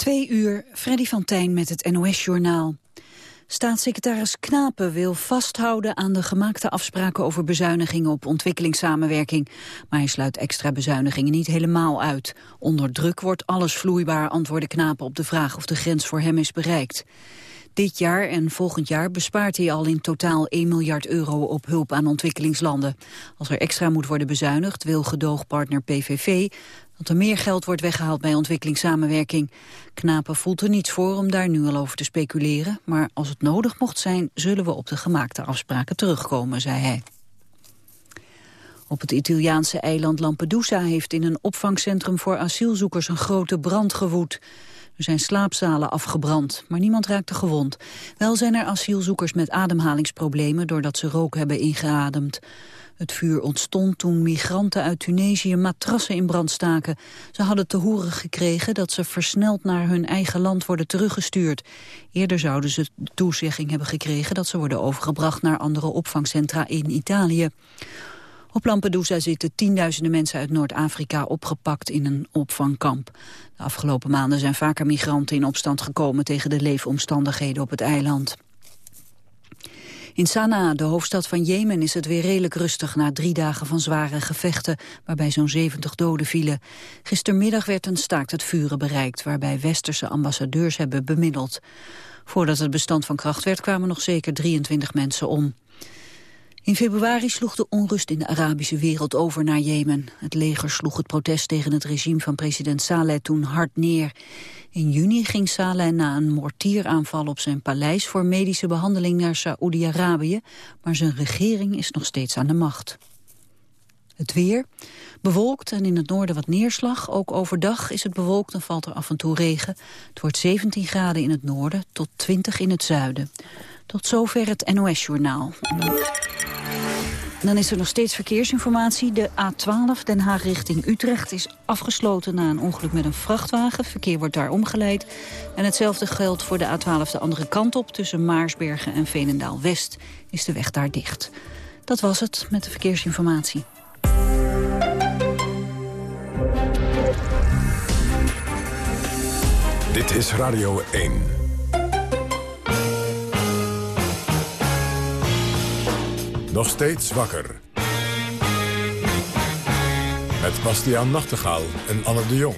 Twee uur, Freddy van Tijn met het NOS-journaal. Staatssecretaris Knapen wil vasthouden aan de gemaakte afspraken over bezuinigingen op ontwikkelingssamenwerking. Maar hij sluit extra bezuinigingen niet helemaal uit. Onder druk wordt alles vloeibaar, antwoordde Knapen op de vraag of de grens voor hem is bereikt. Dit jaar en volgend jaar bespaart hij al in totaal 1 miljard euro op hulp aan ontwikkelingslanden. Als er extra moet worden bezuinigd wil gedoogpartner PVV dat er meer geld wordt weggehaald bij ontwikkelingssamenwerking. Knapen voelt er niets voor om daar nu al over te speculeren, maar als het nodig mocht zijn zullen we op de gemaakte afspraken terugkomen, zei hij. Op het Italiaanse eiland Lampedusa heeft in een opvangcentrum voor asielzoekers een grote brand gewoed. Er zijn slaapzalen afgebrand, maar niemand raakte gewond. Wel zijn er asielzoekers met ademhalingsproblemen doordat ze rook hebben ingeademd. Het vuur ontstond toen migranten uit Tunesië matrassen in brand staken. Ze hadden te horen gekregen dat ze versneld naar hun eigen land worden teruggestuurd. Eerder zouden ze de toezegging hebben gekregen dat ze worden overgebracht naar andere opvangcentra in Italië. Op Lampedusa zitten tienduizenden mensen uit Noord-Afrika opgepakt in een opvangkamp. De afgelopen maanden zijn vaker migranten in opstand gekomen tegen de leefomstandigheden op het eiland. In Sanaa, de hoofdstad van Jemen, is het weer redelijk rustig na drie dagen van zware gevechten, waarbij zo'n 70 doden vielen. Gistermiddag werd een staakt het vuren bereikt, waarbij westerse ambassadeurs hebben bemiddeld. Voordat het bestand van kracht werd, kwamen nog zeker 23 mensen om. In februari sloeg de onrust in de Arabische wereld over naar Jemen. Het leger sloeg het protest tegen het regime van president Saleh toen hard neer. In juni ging Saleh na een mortieraanval op zijn paleis voor medische behandeling naar Saoedi-Arabië, maar zijn regering is nog steeds aan de macht. Het weer, bewolkt en in het noorden wat neerslag. Ook overdag is het bewolkt en valt er af en toe regen. Het wordt 17 graden in het noorden tot 20 in het zuiden. Tot zover het NOS-journaal. Dan is er nog steeds verkeersinformatie. De A12 Den Haag richting Utrecht is afgesloten na een ongeluk met een vrachtwagen. Verkeer wordt daar omgeleid. En hetzelfde geldt voor de A12 de andere kant op. Tussen Maarsbergen en Veenendaal-West is de weg daar dicht. Dat was het met de verkeersinformatie. Dit is Radio 1. Nog steeds wakker. Met Bastiaan Nachtegaal en Anne de Jong.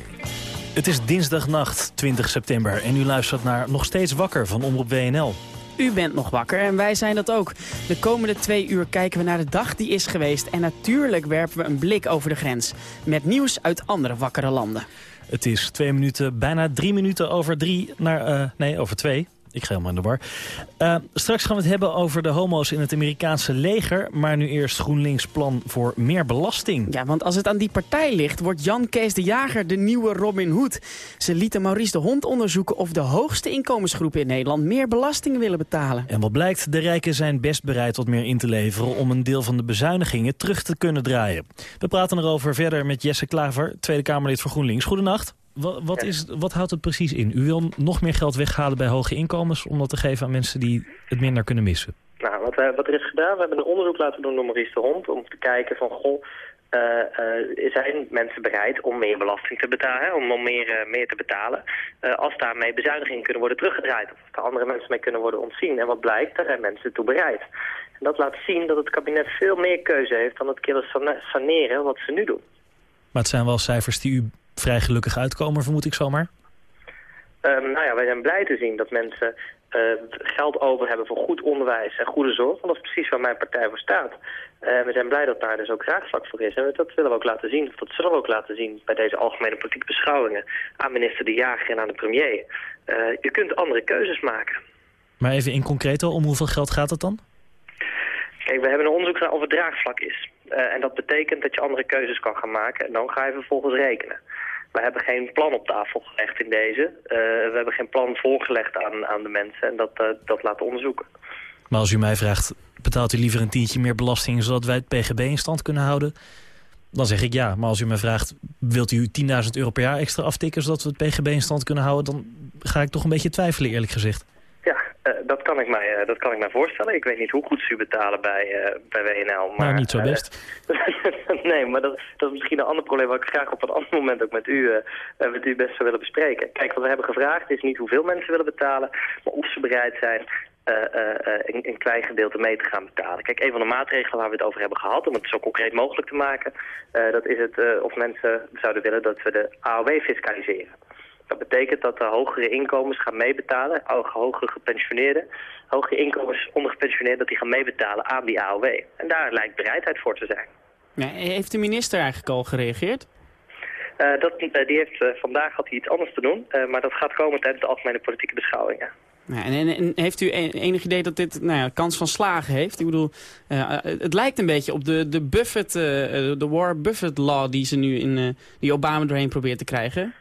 Het is dinsdagnacht 20 september en u luistert naar Nog steeds wakker van Omroep WNL. U bent nog wakker en wij zijn dat ook. De komende twee uur kijken we naar de dag die is geweest... en natuurlijk werpen we een blik over de grens. Met nieuws uit andere wakkere landen. Het is twee minuten, bijna drie minuten over drie naar... Uh, nee, over twee ik ga helemaal in de war. Uh, straks gaan we het hebben over de homo's in het Amerikaanse leger. Maar nu eerst GroenLinks plan voor meer belasting. Ja, want als het aan die partij ligt, wordt Jan Kees de Jager de nieuwe Robin Hood. Ze lieten Maurice de Hond onderzoeken of de hoogste inkomensgroepen in Nederland meer belasting willen betalen. En wat blijkt, de rijken zijn best bereid wat meer in te leveren om een deel van de bezuinigingen terug te kunnen draaien. We praten erover verder met Jesse Klaver, Tweede Kamerlid voor GroenLinks. Goedenacht. Wat, wat, is, wat houdt het precies in? U wil nog meer geld weghalen bij hoge inkomens... om dat te geven aan mensen die het minder kunnen missen? Nou, wat, wat er is gedaan, we hebben een onderzoek laten doen door Maurice de Hond... om te kijken van, goh, uh, uh, zijn mensen bereid om meer belasting te betalen, om, om meer, uh, meer te betalen, als daarmee bezuinigingen kunnen worden teruggedraaid, of er andere mensen mee kunnen worden ontzien. En wat blijkt, daar zijn mensen toe bereid. En dat laat zien dat het kabinet veel meer keuze heeft dan het killen saneren wat ze nu doen. Maar het zijn wel cijfers die u vrij gelukkig uitkomen, vermoed ik zomaar? Um, nou ja, wij zijn blij te zien dat mensen uh, geld over hebben voor goed onderwijs en goede zorg. Want dat is precies waar mijn partij voor staat. Uh, we zijn blij dat daar dus ook draagvlak voor is. En dat willen we ook laten zien, of dat zullen we ook laten zien... bij deze algemene politieke beschouwingen aan minister De Jager en aan de premier. Uh, je kunt andere keuzes maken. Maar even in concreto, om hoeveel geld gaat het dan? Kijk, we hebben een onderzoek gedaan of het draagvlak is. en dat betekent dat je andere keuzes kan gaan maken. En dan ga je vervolgens rekenen. We hebben geen plan op tafel gelegd in deze. Uh, we hebben geen plan voorgelegd aan, aan de mensen en dat, uh, dat laten onderzoeken. Maar als u mij vraagt, betaalt u liever een tientje meer belasting... zodat wij het PGB in stand kunnen houden? Dan zeg ik ja. Maar als u mij vraagt, wilt u 10.000 euro per jaar extra aftikken... zodat we het PGB in stand kunnen houden... dan ga ik toch een beetje twijfelen, eerlijk gezegd. Uh, dat, kan ik mij, dat kan ik mij voorstellen. Ik weet niet hoe goed ze u betalen bij, bij WNL. Maar, nou, niet zo best. nee, maar dat, dat is misschien een ander probleem... wat ik graag op een ander moment ook met u, met u best zou willen bespreken. Kijk, wat we hebben gevraagd is niet hoeveel mensen willen betalen... maar of ze bereid zijn uh, uh, een, een, klein gedeelte mee te gaan betalen. Kijk, een van de maatregelen waar we het over hebben gehad, om het zo concreet mogelijk te maken, dat is het of mensen zouden willen dat we de AOW fiscaliseren. Dat betekent dat de hogere inkomens gaan meebetalen, hogere gepensioneerden, hogere inkomens ondergepensioneerden, dat die gaan meebetalen aan die AOW. En daar lijkt bereidheid voor te zijn. Ja, heeft de minister eigenlijk al gereageerd? Uh, dat, die heeft, vandaag had hij iets anders te doen, maar dat gaat komen tijdens de algemene politieke beschouwingen. Ja, en, en, heeft u enig idee dat dit nou ja, kans van slagen heeft? Ik bedoel, het lijkt een beetje op de, de Buffett, de War Buffett Law die ze nu in, die Obama doorheen probeert te krijgen.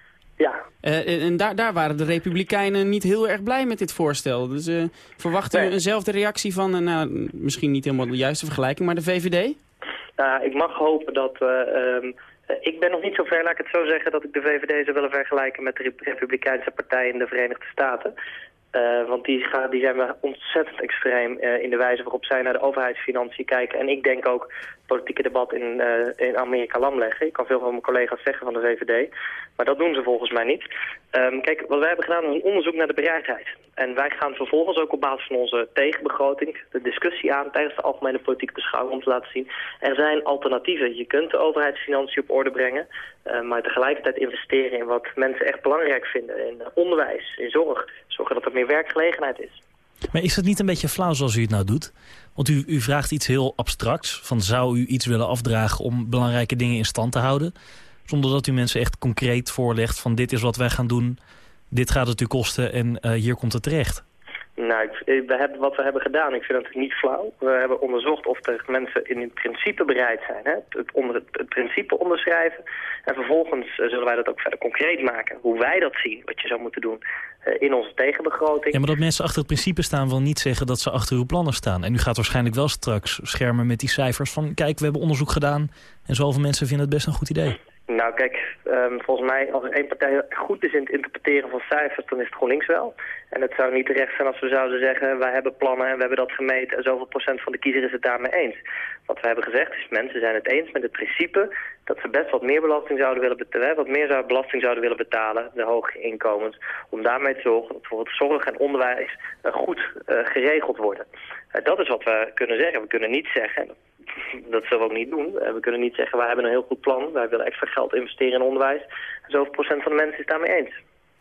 Ja. en daar, daar waren de Republikeinen niet heel erg blij met dit voorstel. Dus verwacht u eenzelfde reactie van, nou, misschien niet helemaal de juiste vergelijking, maar de VVD? ik mag hopen dat... Um, ik ben nog niet zo ver, laat ik het zo zeggen, dat ik de VVD zou willen vergelijken met de Republikeinse partij in de Verenigde Staten. Uh, want die, die zijn we ontzettend extreem uh, in de wijze waarop zij naar de overheidsfinanciën kijken. En ik denk ook politieke debat in, uh, in Amerika lam leggen. Ik kan veel van mijn collega's zeggen van de VVD. Maar dat doen ze volgens mij niet. Um, kijk, wat wij hebben gedaan is een onderzoek naar de bereidheid. En wij gaan vervolgens ook op basis van onze tegenbegroting de discussie aan tijdens de algemene politieke beschouwing om te laten zien. Er zijn alternatieven. Je kunt de overheidsfinanciën op orde brengen. Uh, maar tegelijkertijd investeren in wat mensen echt belangrijk vinden. In onderwijs, in zorg. Zorgen dat er meer werkgelegenheid is. Maar is het niet een beetje flauw zoals u het nou doet? Want u, u vraagt iets heel abstracts. Van zou u iets willen afdragen om belangrijke dingen in stand te houden? Zonder dat u mensen echt concreet voorlegt van dit is wat wij gaan doen. Dit gaat het u kosten en uh, hier komt het terecht. Nou, ik, we hebben, wat we hebben gedaan, ik vind het niet flauw. We hebben onderzocht of er mensen in het principe bereid zijn. Hè? Het, onder, het, het, principe onderschrijven. En vervolgens uh, zullen wij dat ook verder concreet maken. Hoe wij dat zien, wat je zou moeten doen uh, in onze tegenbegroting. Ja, maar dat mensen achter het principe staan wil niet zeggen dat ze achter uw plannen staan. En u gaat waarschijnlijk wel straks schermen met die cijfers van... kijk, we hebben onderzoek gedaan en zoveel mensen vinden het best een goed idee. Nou kijk, um, volgens mij als er één partij goed is in het interpreteren van cijfers, dan is het GroenLinks wel. En het zou niet terecht zijn als we zouden zeggen, wij hebben plannen en we hebben dat gemeten en zoveel procent van de kiezer is het daarmee eens. Wat we hebben gezegd is, mensen zijn het eens met het principe dat ze best wat meer belasting zouden willen betalen, wat meer belasting zouden willen betalen, de hoge inkomens, om daarmee te zorgen dat bijvoorbeeld zorg en onderwijs uh, goed uh, geregeld worden. Uh, dat is wat we kunnen zeggen. We kunnen niet zeggen, dat zullen we ook niet doen. we kunnen niet zeggen, wij hebben een heel goed plan. Wij willen extra geld investeren in onderwijs. En zoveel procent van de mensen is daarmee eens.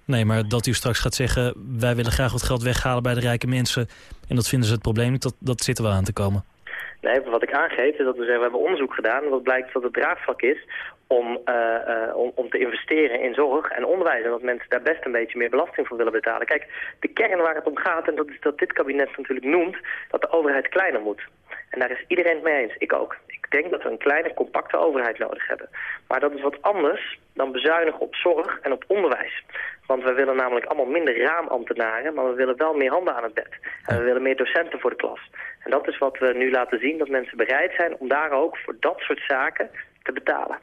Nee, maar dat u straks gaat zeggen... wij willen graag wat geld weghalen bij de rijke mensen... en dat vinden ze het probleem niet, dat, dat zit er wel aan te komen. Nee, wat ik aangeef is dat we zeggen, we hebben onderzoek gedaan... wat blijkt dat het draagvlak is om, uh, uh, om, om te investeren in zorg en onderwijs. En dat mensen daar best een beetje meer belasting voor willen betalen. Kijk, de kern waar het om gaat, en dat is dat dit kabinet natuurlijk noemt... dat de overheid kleiner moet. En daar is iedereen het mee eens, ik ook. Ik denk dat we een kleine, compacte overheid nodig hebben. Maar dat is wat anders dan bezuinigen op zorg en op onderwijs. Want we willen namelijk allemaal minder raamambtenaren, maar we willen wel meer handen aan het bed. En we willen meer docenten voor de klas. En dat is wat we nu laten zien, dat mensen bereid zijn om daar ook voor dat soort zaken te betalen.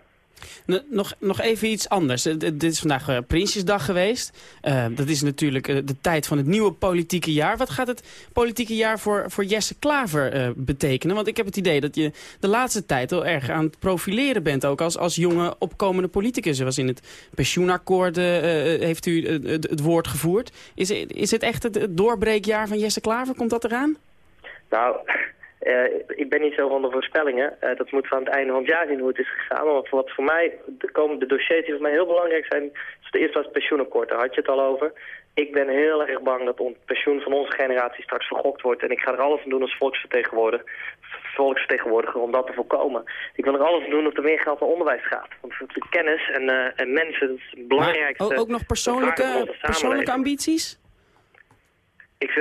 Nog, nog even iets anders. Eh, dit is vandaag uh, Prinsjesdag geweest. Uh, dat is natuurlijk de tijd van het nieuwe politieke jaar. Wat gaat het politieke jaar voor, voor Jesse Klaver betekenen? Want ik heb het idee dat je de laatste tijd heel erg aan het profileren bent. Ook als, als jonge opkomende politicus. Was in het pensioenakkoord heeft u het, woord gevoerd. Is, is het echt het, doorbreekjaar van Jesse Klaver? Komt dat eraan? Nou, ik ben niet zo van de voorspellingen. Uh, dat moet van het einde van het jaar zien hoe het is gegaan. Maar wat voor mij, de komende dossiers die voor mij heel belangrijk zijn... is de eerste was het pensioenakkoord. Daar had je het al over. Ik ben heel erg bang dat het pensioen van onze generatie straks vergokt wordt. En ik ga er alles aan doen als volksvertegenwoordiger, volksvertegenwoordiger om dat te voorkomen. Ik wil er alles aan doen dat er meer geld naar onderwijs gaat. Want de kennis en, uh, en mensen, dat is het belangrijkste. Maar ook nog persoonlijke, persoonlijke ambities? Ik,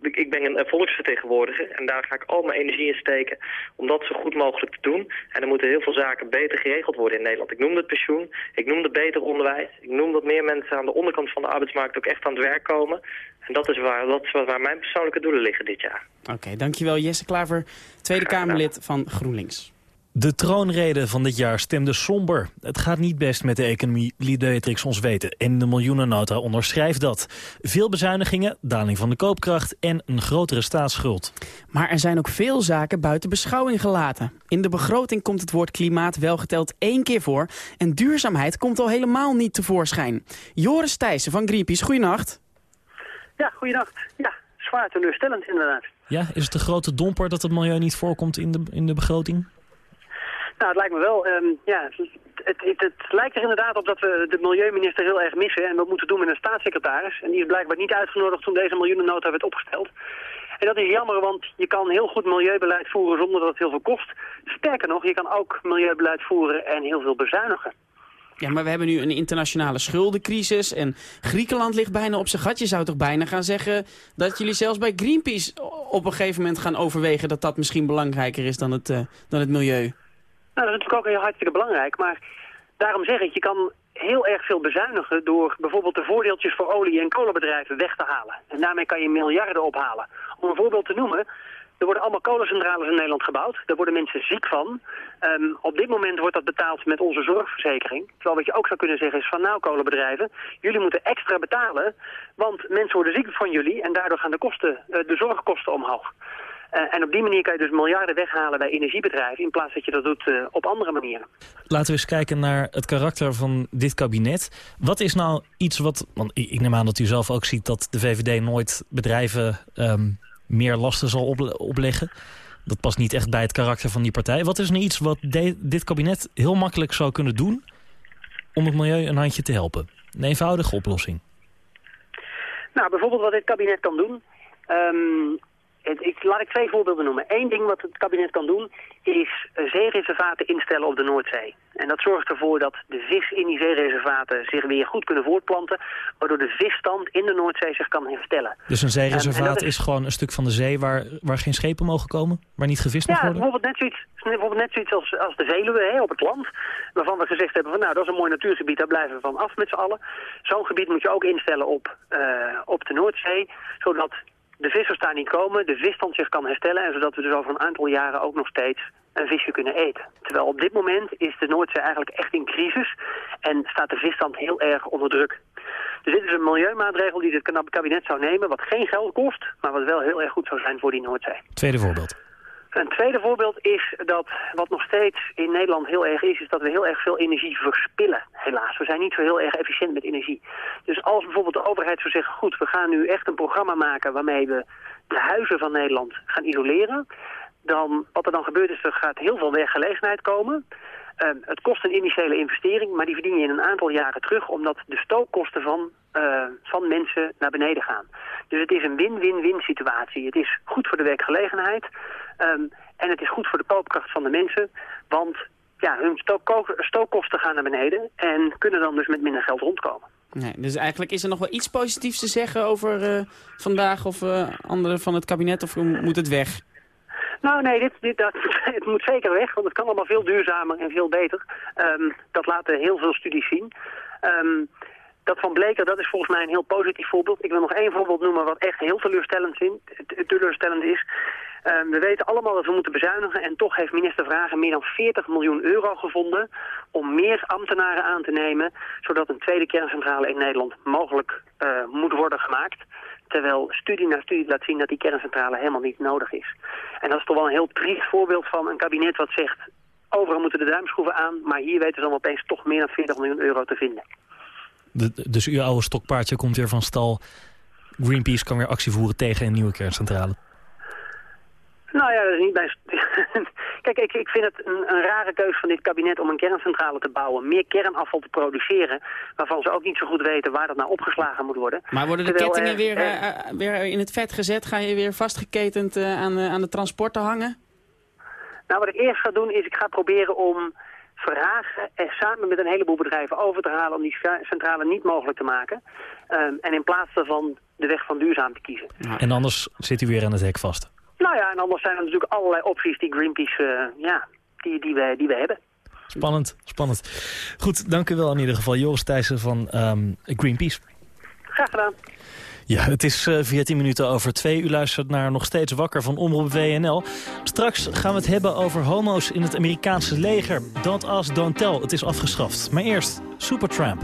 ik, ik, ben een volksvertegenwoordiger en daar ga ik al mijn energie in steken om dat zo goed mogelijk te doen. En er moeten heel veel zaken beter geregeld worden in Nederland. Ik noemde het pensioen, ik noemde beter onderwijs, ik noem dat meer mensen aan de onderkant van de arbeidsmarkt ook echt aan het werk komen. En dat is waar, dat is waar mijn persoonlijke doelen liggen dit jaar. Oké, dankjewel Jesse Klaver, Tweede Kamerlid van GroenLinks. De troonrede van dit jaar stemde somber. Het gaat niet best met de economie, liet Beatrix ons weten. En de miljoenennota onderschrijft dat. Veel bezuinigingen, daling van de koopkracht en een grotere staatsschuld. Maar er zijn ook veel zaken buiten beschouwing gelaten. In de begroting komt het woord klimaat wel geteld één keer voor... en duurzaamheid komt al helemaal niet tevoorschijn. Joris Thijssen van Greenpeace, goeienacht. Ja, goeienacht. Ja, zwaar teleurstellend inderdaad. Ja, is het de grote domper dat het milieu niet voorkomt in de, in de begroting? Nou, het lijkt me wel. Ehm, ja, het, het, het, lijkt er inderdaad op dat we de milieuminister heel erg missen. En dat moeten doen met een staatssecretaris. En die is blijkbaar niet uitgenodigd toen deze miljoenennota werd opgesteld. En dat is jammer, want je kan heel goed milieubeleid voeren zonder dat het heel veel kost. Sterker nog, je kan ook milieubeleid voeren en heel veel bezuinigen. Ja, maar we hebben nu een internationale schuldencrisis en Griekenland ligt bijna op zijn gat. Je zou toch bijna gaan zeggen dat jullie zelfs bij Greenpeace op een gegeven moment gaan overwegen dat dat misschien belangrijker is dan het, uh, dan het milieu. Nou, dat is natuurlijk ook heel hartstikke belangrijk. Maar daarom zeg ik, je kan heel erg veel bezuinigen door bijvoorbeeld de voordeeltjes voor olie- en kolenbedrijven weg te halen. En daarmee kan je miljarden ophalen. Om een voorbeeld te noemen, er worden allemaal kolencentrales in Nederland gebouwd. Daar worden mensen ziek van. Um, op dit moment wordt dat betaald met onze zorgverzekering. Terwijl wat je ook zou kunnen zeggen is van nou kolenbedrijven, jullie moeten extra betalen, want mensen worden ziek van jullie en daardoor gaan de, kosten, uh, de zorgkosten omhoog. Uh, en op die manier kan je dus miljarden weghalen bij energiebedrijven... in plaats dat je dat doet uh, op andere manieren. Laten we eens kijken naar het karakter van dit kabinet. Wat is nou iets wat... Want ik neem aan dat u zelf ook ziet dat de VVD nooit bedrijven... Um, meer lasten zal opleggen. Dat past niet echt bij het karakter van die partij. Wat is nu iets wat dit kabinet heel makkelijk zou kunnen doen... om het milieu een handje te helpen? Een eenvoudige oplossing. Nou, bijvoorbeeld wat dit kabinet kan doen... Um, ik, laat ik twee voorbeelden noemen. Eén ding wat het kabinet kan doen is zeereservaten instellen op de Noordzee. En dat zorgt ervoor dat de vis in die zeereservaten zich weer goed kunnen voortplanten, waardoor de visstand in de Noordzee zich kan herstellen. Dus een zeereservaat is... gewoon een stuk van de zee waar, waar geen schepen mogen komen? Waar niet gevist ja, mag worden? Bijvoorbeeld net zoiets, bijvoorbeeld net zoiets als, als de Veluwe hè, op het land, waarvan we gezegd hebben van nou dat is een mooi natuurgebied, daar blijven we van af met z'n allen. Zo'n gebied moet je ook instellen op, uh, op de Noordzee, zodat de vissers daar niet komen, de visstand zich kan herstellen... en zodat we dus over een aantal jaren ook nog steeds een visje kunnen eten. Terwijl op dit moment is de Noordzee eigenlijk echt in crisis... en staat de visstand heel erg onder druk. Dus dit is een milieumaatregel die het kabinet zou nemen... wat geen geld kost, maar wat wel heel erg goed zou zijn voor die Noordzee. Tweede voorbeeld. Een tweede voorbeeld is dat wat nog steeds in Nederland heel erg is... is dat we heel erg veel energie verspillen, helaas. We zijn niet zo heel erg efficiënt met energie. Dus als bijvoorbeeld de overheid zou zeggen... goed, we gaan nu echt een programma maken waarmee we de huizen van Nederland gaan isoleren... dan wat er dan gebeurt is, er gaat heel veel werkgelegenheid komen... Uh, het kost een initiële investering, maar die verdien je in een aantal jaren terug... omdat de stookkosten van, uh, van mensen naar beneden gaan. Dus het is een win-win-win situatie. Het is goed voor de werkgelegenheid um, en het is goed voor de koopkracht van de mensen. Want ja, hun stook stookkosten gaan naar beneden en kunnen dan dus met minder geld rondkomen. Nee, dus eigenlijk is er nog wel iets positiefs te zeggen over uh, vandaag of uh, anderen van het kabinet of moet het weg? Nou nee, dit, dit, dat, het moet zeker weg, want het kan allemaal veel duurzamer en veel beter. Um, dat laten heel veel studies zien. Um, dat van Bleker, dat is volgens mij een heel positief voorbeeld. Ik wil nog één voorbeeld noemen wat echt heel teleurstellend, teleurstellend is. Um, we weten allemaal dat we moeten bezuinigen en toch heeft minister Vragen meer dan 40 miljoen euro gevonden om meer ambtenaren aan te nemen, zodat een tweede kerncentrale in Nederland mogelijk uh, moet worden gemaakt. Terwijl studie na studie laat zien dat die kerncentrale helemaal niet nodig is. En dat is toch wel een heel triest voorbeeld van een kabinet wat zegt... overal moeten de duimschroeven aan, maar hier weten ze dan opeens toch meer dan 40 miljoen euro te vinden. De, dus uw oude stokpaardje komt weer van stal. Greenpeace kan weer actie voeren tegen een nieuwe kerncentrale. Nou ja, dat is niet bij... Kijk, ik, ik vind het een, een, rare keus van dit kabinet om een kerncentrale te bouwen. Meer kernafval te produceren, waarvan ze ook niet zo goed weten waar dat nou opgeslagen moet worden. Maar worden de Terwijl, kettingen weer, uh, uh, weer in het vet gezet? Ga je weer vastgeketend uh, aan, aan de transporten hangen? Nou, wat ik eerst ga doen is, ik ga proberen om vragen en samen met een heleboel bedrijven over te halen om die centrale niet mogelijk te maken. Um, en in plaats daarvan de weg van duurzaam te kiezen. Ja. En anders zit u weer aan het hek vast. Nou ja, en anders zijn er natuurlijk allerlei opties die Greenpeace, uh, ja, die, die, we, die we hebben. Spannend, spannend. Goed, dank u wel in ieder geval. Joris Thijssen van um, Greenpeace. Graag gedaan. Ja, het is uh, 14 minuten over twee. U luistert naar Nog Steeds Wakker van Omroep WNL. Straks gaan we het hebben over homo's in het Amerikaanse leger. Don't ask, don't tell. Het is afgeschaft. Maar eerst Supertramp.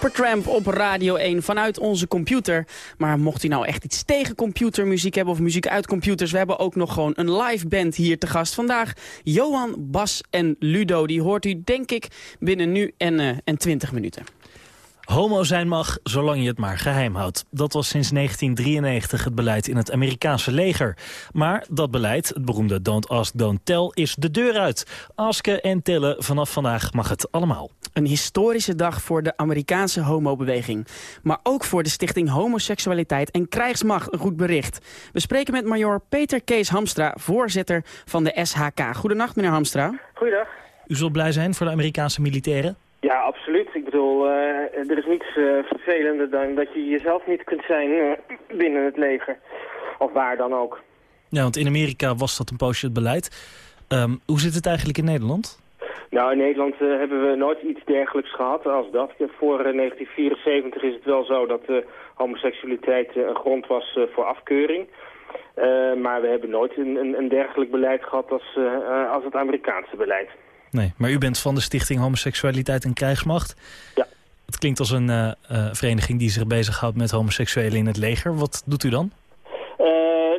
Supertramp op Radio 1 vanuit onze computer. Maar mocht u nou echt iets tegen computermuziek hebben of muziek uit computers... we hebben ook nog gewoon een live band hier te gast. Vandaag Johan, Bas en Ludo. Die hoort u denk ik binnen nu en, uh, en 20 minuten. Homo zijn mag, zolang je het maar geheim houdt. Dat was sinds 1993 het beleid in het Amerikaanse leger. Maar dat beleid, het beroemde Don't Ask, Don't Tell, is de deur uit. Asken en tellen, vanaf vandaag mag het allemaal. Een historische dag voor de Amerikaanse homobeweging. Maar ook voor de stichting Homoseksualiteit en Krijgsmacht, een goed bericht. We spreken met major Peter Kees Hamstra, voorzitter van de SHK. Goedenacht, meneer Hamstra. Goedendag. U zult blij zijn voor de Amerikaanse militairen? Ja, absoluut. Ik bedoel, uh, er is niets uh, vervelender dan dat je jezelf niet kunt zijn uh, binnen het leger. Of waar dan ook. Ja, want in Amerika was dat een poosje het beleid. Um, hoe zit het eigenlijk in Nederland? Nou, in Nederland hebben we nooit iets dergelijks gehad als dat. Voor 1974 is het wel zo dat homoseksualiteit een grond was voor afkeuring. maar we hebben nooit een, een, een dergelijk beleid gehad als, als het Amerikaanse beleid. Nee, maar u bent van de stichting Homoseksualiteit en Krijgsmacht. Ja. Het klinkt als een uh, uh, vereniging die zich bezighoudt met homoseksuelen in het leger. Wat doet u dan? Uh,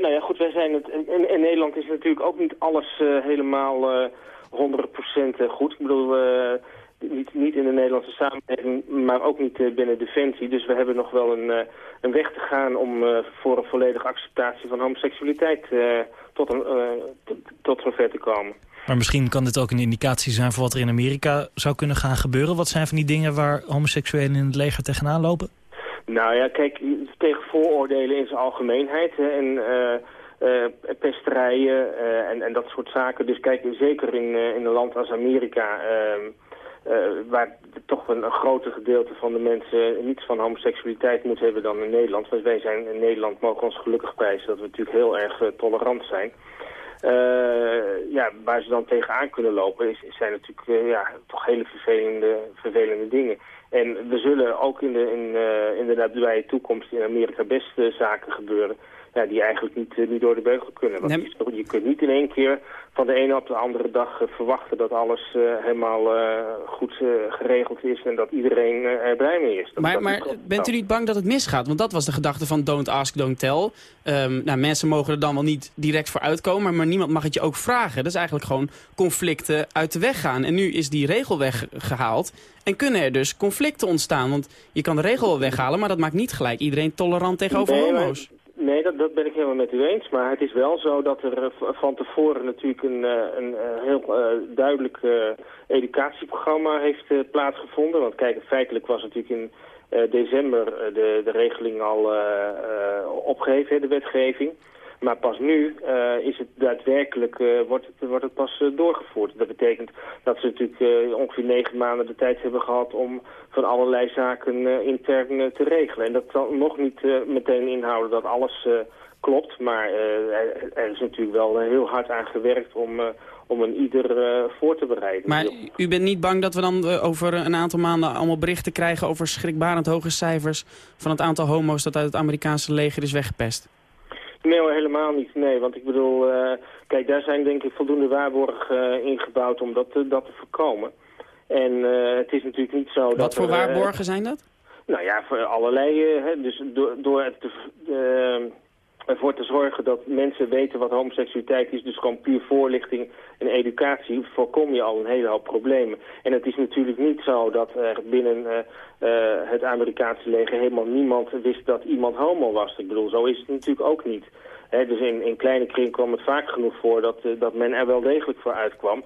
nou ja, goed, wij zijn het, in, in, Nederland is natuurlijk ook niet alles helemaal 100% goed. Ik bedoel, niet, niet in de Nederlandse samenleving, maar ook niet binnen Defensie. Dus we hebben nog wel een, een weg te gaan om voor een volledige acceptatie van homoseksualiteit tot, een, tot zover te komen. Maar misschien kan dit ook een indicatie zijn voor wat er in Amerika zou kunnen gaan gebeuren. Wat zijn van die dingen waar homoseksuelen in het leger tegenaan lopen? Nou ja, kijk, tegen vooroordelen in zijn algemeenheid en uh, pesterijen uh, en, en dat soort zaken. Dus kijk, zeker in, in een land als Amerika, ehm, waar toch een, een groter gedeelte van de mensen niets van homoseksualiteit moet hebben dan in Nederland. Want wij zijn in Nederland, mogen ons gelukkig prijzen dat we natuurlijk heel erg tolerant zijn. Uh, ja, waar ze dan tegenaan kunnen lopen is, zijn natuurlijk uh, ja, toch hele vervelende, vervelende dingen. En we zullen ook in de, in, uh, in de nabije toekomst in Amerika best zaken gebeuren ja, die eigenlijk niet, niet door de beugel kunnen. Want nee. je kunt niet in één keer van de ene op de andere dag verwachten dat alles helemaal goed geregeld is en dat iedereen er blij mee is. Dat maar maar bent u niet bang dat het misgaat? Want dat was de gedachte van don't ask, don't tell. Um, nou, mensen mogen er dan wel niet direct voor uitkomen, maar niemand mag het je ook vragen. Dat is eigenlijk gewoon conflicten uit de weg gaan. En nu is die regel weggehaald en kunnen er dus conflicten ontstaan. Want je kan de regel wel weghalen, maar dat maakt niet gelijk iedereen tolerant tegenover nee, homo's. Nee, dat, dat ben ik helemaal met u eens. Maar het is wel zo dat er van tevoren natuurlijk een, een, heel uh, duidelijk educatieprogramma heeft plaatsgevonden. Want kijk, feitelijk was natuurlijk in december de, de regeling al opgeheven, de wetgeving. Maar pas nu uh, is het daadwerkelijk, uh, wordt, het, wordt het pas uh, doorgevoerd. Dat betekent dat ze natuurlijk ongeveer negen maanden de tijd hebben gehad om van allerlei zaken intern te regelen. En dat zal nog niet meteen inhouden dat alles klopt, maar er, er, is natuurlijk wel heel hard aan gewerkt om, om een ieder voor te bereiden. Maar u bent niet bang dat we dan over een aantal maanden allemaal berichten krijgen over schrikbarend hoge cijfers van het aantal homo's dat uit het Amerikaanse leger is weggepest? Nee helemaal niet. Nee, want ik bedoel, uh, kijk, daar zijn denk ik voldoende waarborgen uh, ingebouwd om dat, dat te voorkomen. En het is natuurlijk niet zo Wat dat... Wat voor waarborgen zijn dat? Nou ja, voor allerlei, hè, dus door, door het ervoor te zorgen dat mensen weten wat homoseksualiteit is, dus gewoon puur voorlichting en educatie, voorkom je al een hele hoop problemen. En het is natuurlijk niet zo dat er binnen uh, uh, het Amerikaanse leger helemaal niemand wist dat iemand homo was. Ik bedoel, zo is het natuurlijk ook niet. Dus in, in kleine kring kwam het vaak genoeg voor dat, uh, dat men er wel degelijk voor uitkwam.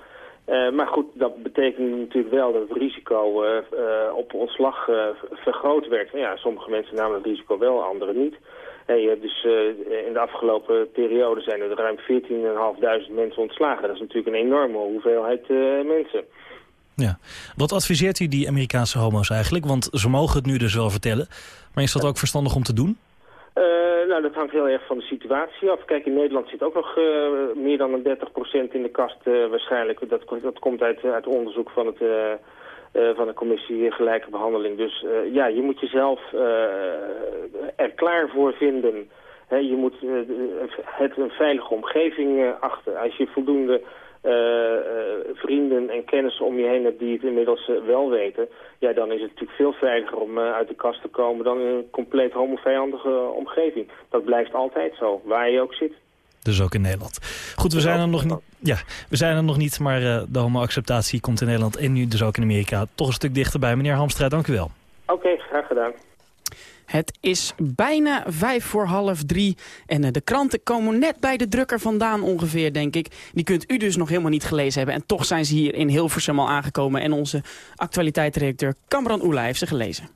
Uh, maar goed, dat betekent natuurlijk wel dat het risico uh, uh, op ontslag vergroot werd. Ja, sommige mensen namen het risico wel, anderen niet. Hey, dus in de afgelopen periode zijn er ruim 14.500 mensen ontslagen. Dat is natuurlijk een enorme hoeveelheid mensen. Ja. Wat adviseert u die Amerikaanse homo's eigenlijk? Want ze mogen het nu dus wel vertellen. Maar is dat ook verstandig om te doen? Uh, nou, dat hangt heel erg van de situatie af. Kijk, in Nederland zit ook nog uh, meer dan een 30% in de kast uh, waarschijnlijk. Dat, dat komt uit, uit onderzoek van, het, van de commissie Gelijke Behandeling. Dus ja, je moet jezelf er klaar voor vinden. Je moet het een veilige omgeving achten. Als je voldoende vrienden en kennissen om je heen hebt die het inmiddels wel weten... ja, dan is het natuurlijk veel veiliger om uit de kast te komen dan in een compleet homovijandige omgeving. Dat blijft altijd zo, waar je ook zit. Dus ook in Nederland. Goed, we zijn er nog niet, ja, we zijn er nog niet maar de homo-acceptatie komt in Nederland en nu dus ook in Amerika toch een stuk dichterbij. Meneer Hamstra, dank u wel. Oké, okay, graag gedaan. Het is bijna vijf voor half drie en de kranten komen net bij de drukker vandaan ongeveer, denk ik. Die kunt u dus nog helemaal niet gelezen hebben. En toch zijn ze hier in Hilversum al aangekomen. En onze actualiteitsredacteur Kamran Oela heeft ze gelezen.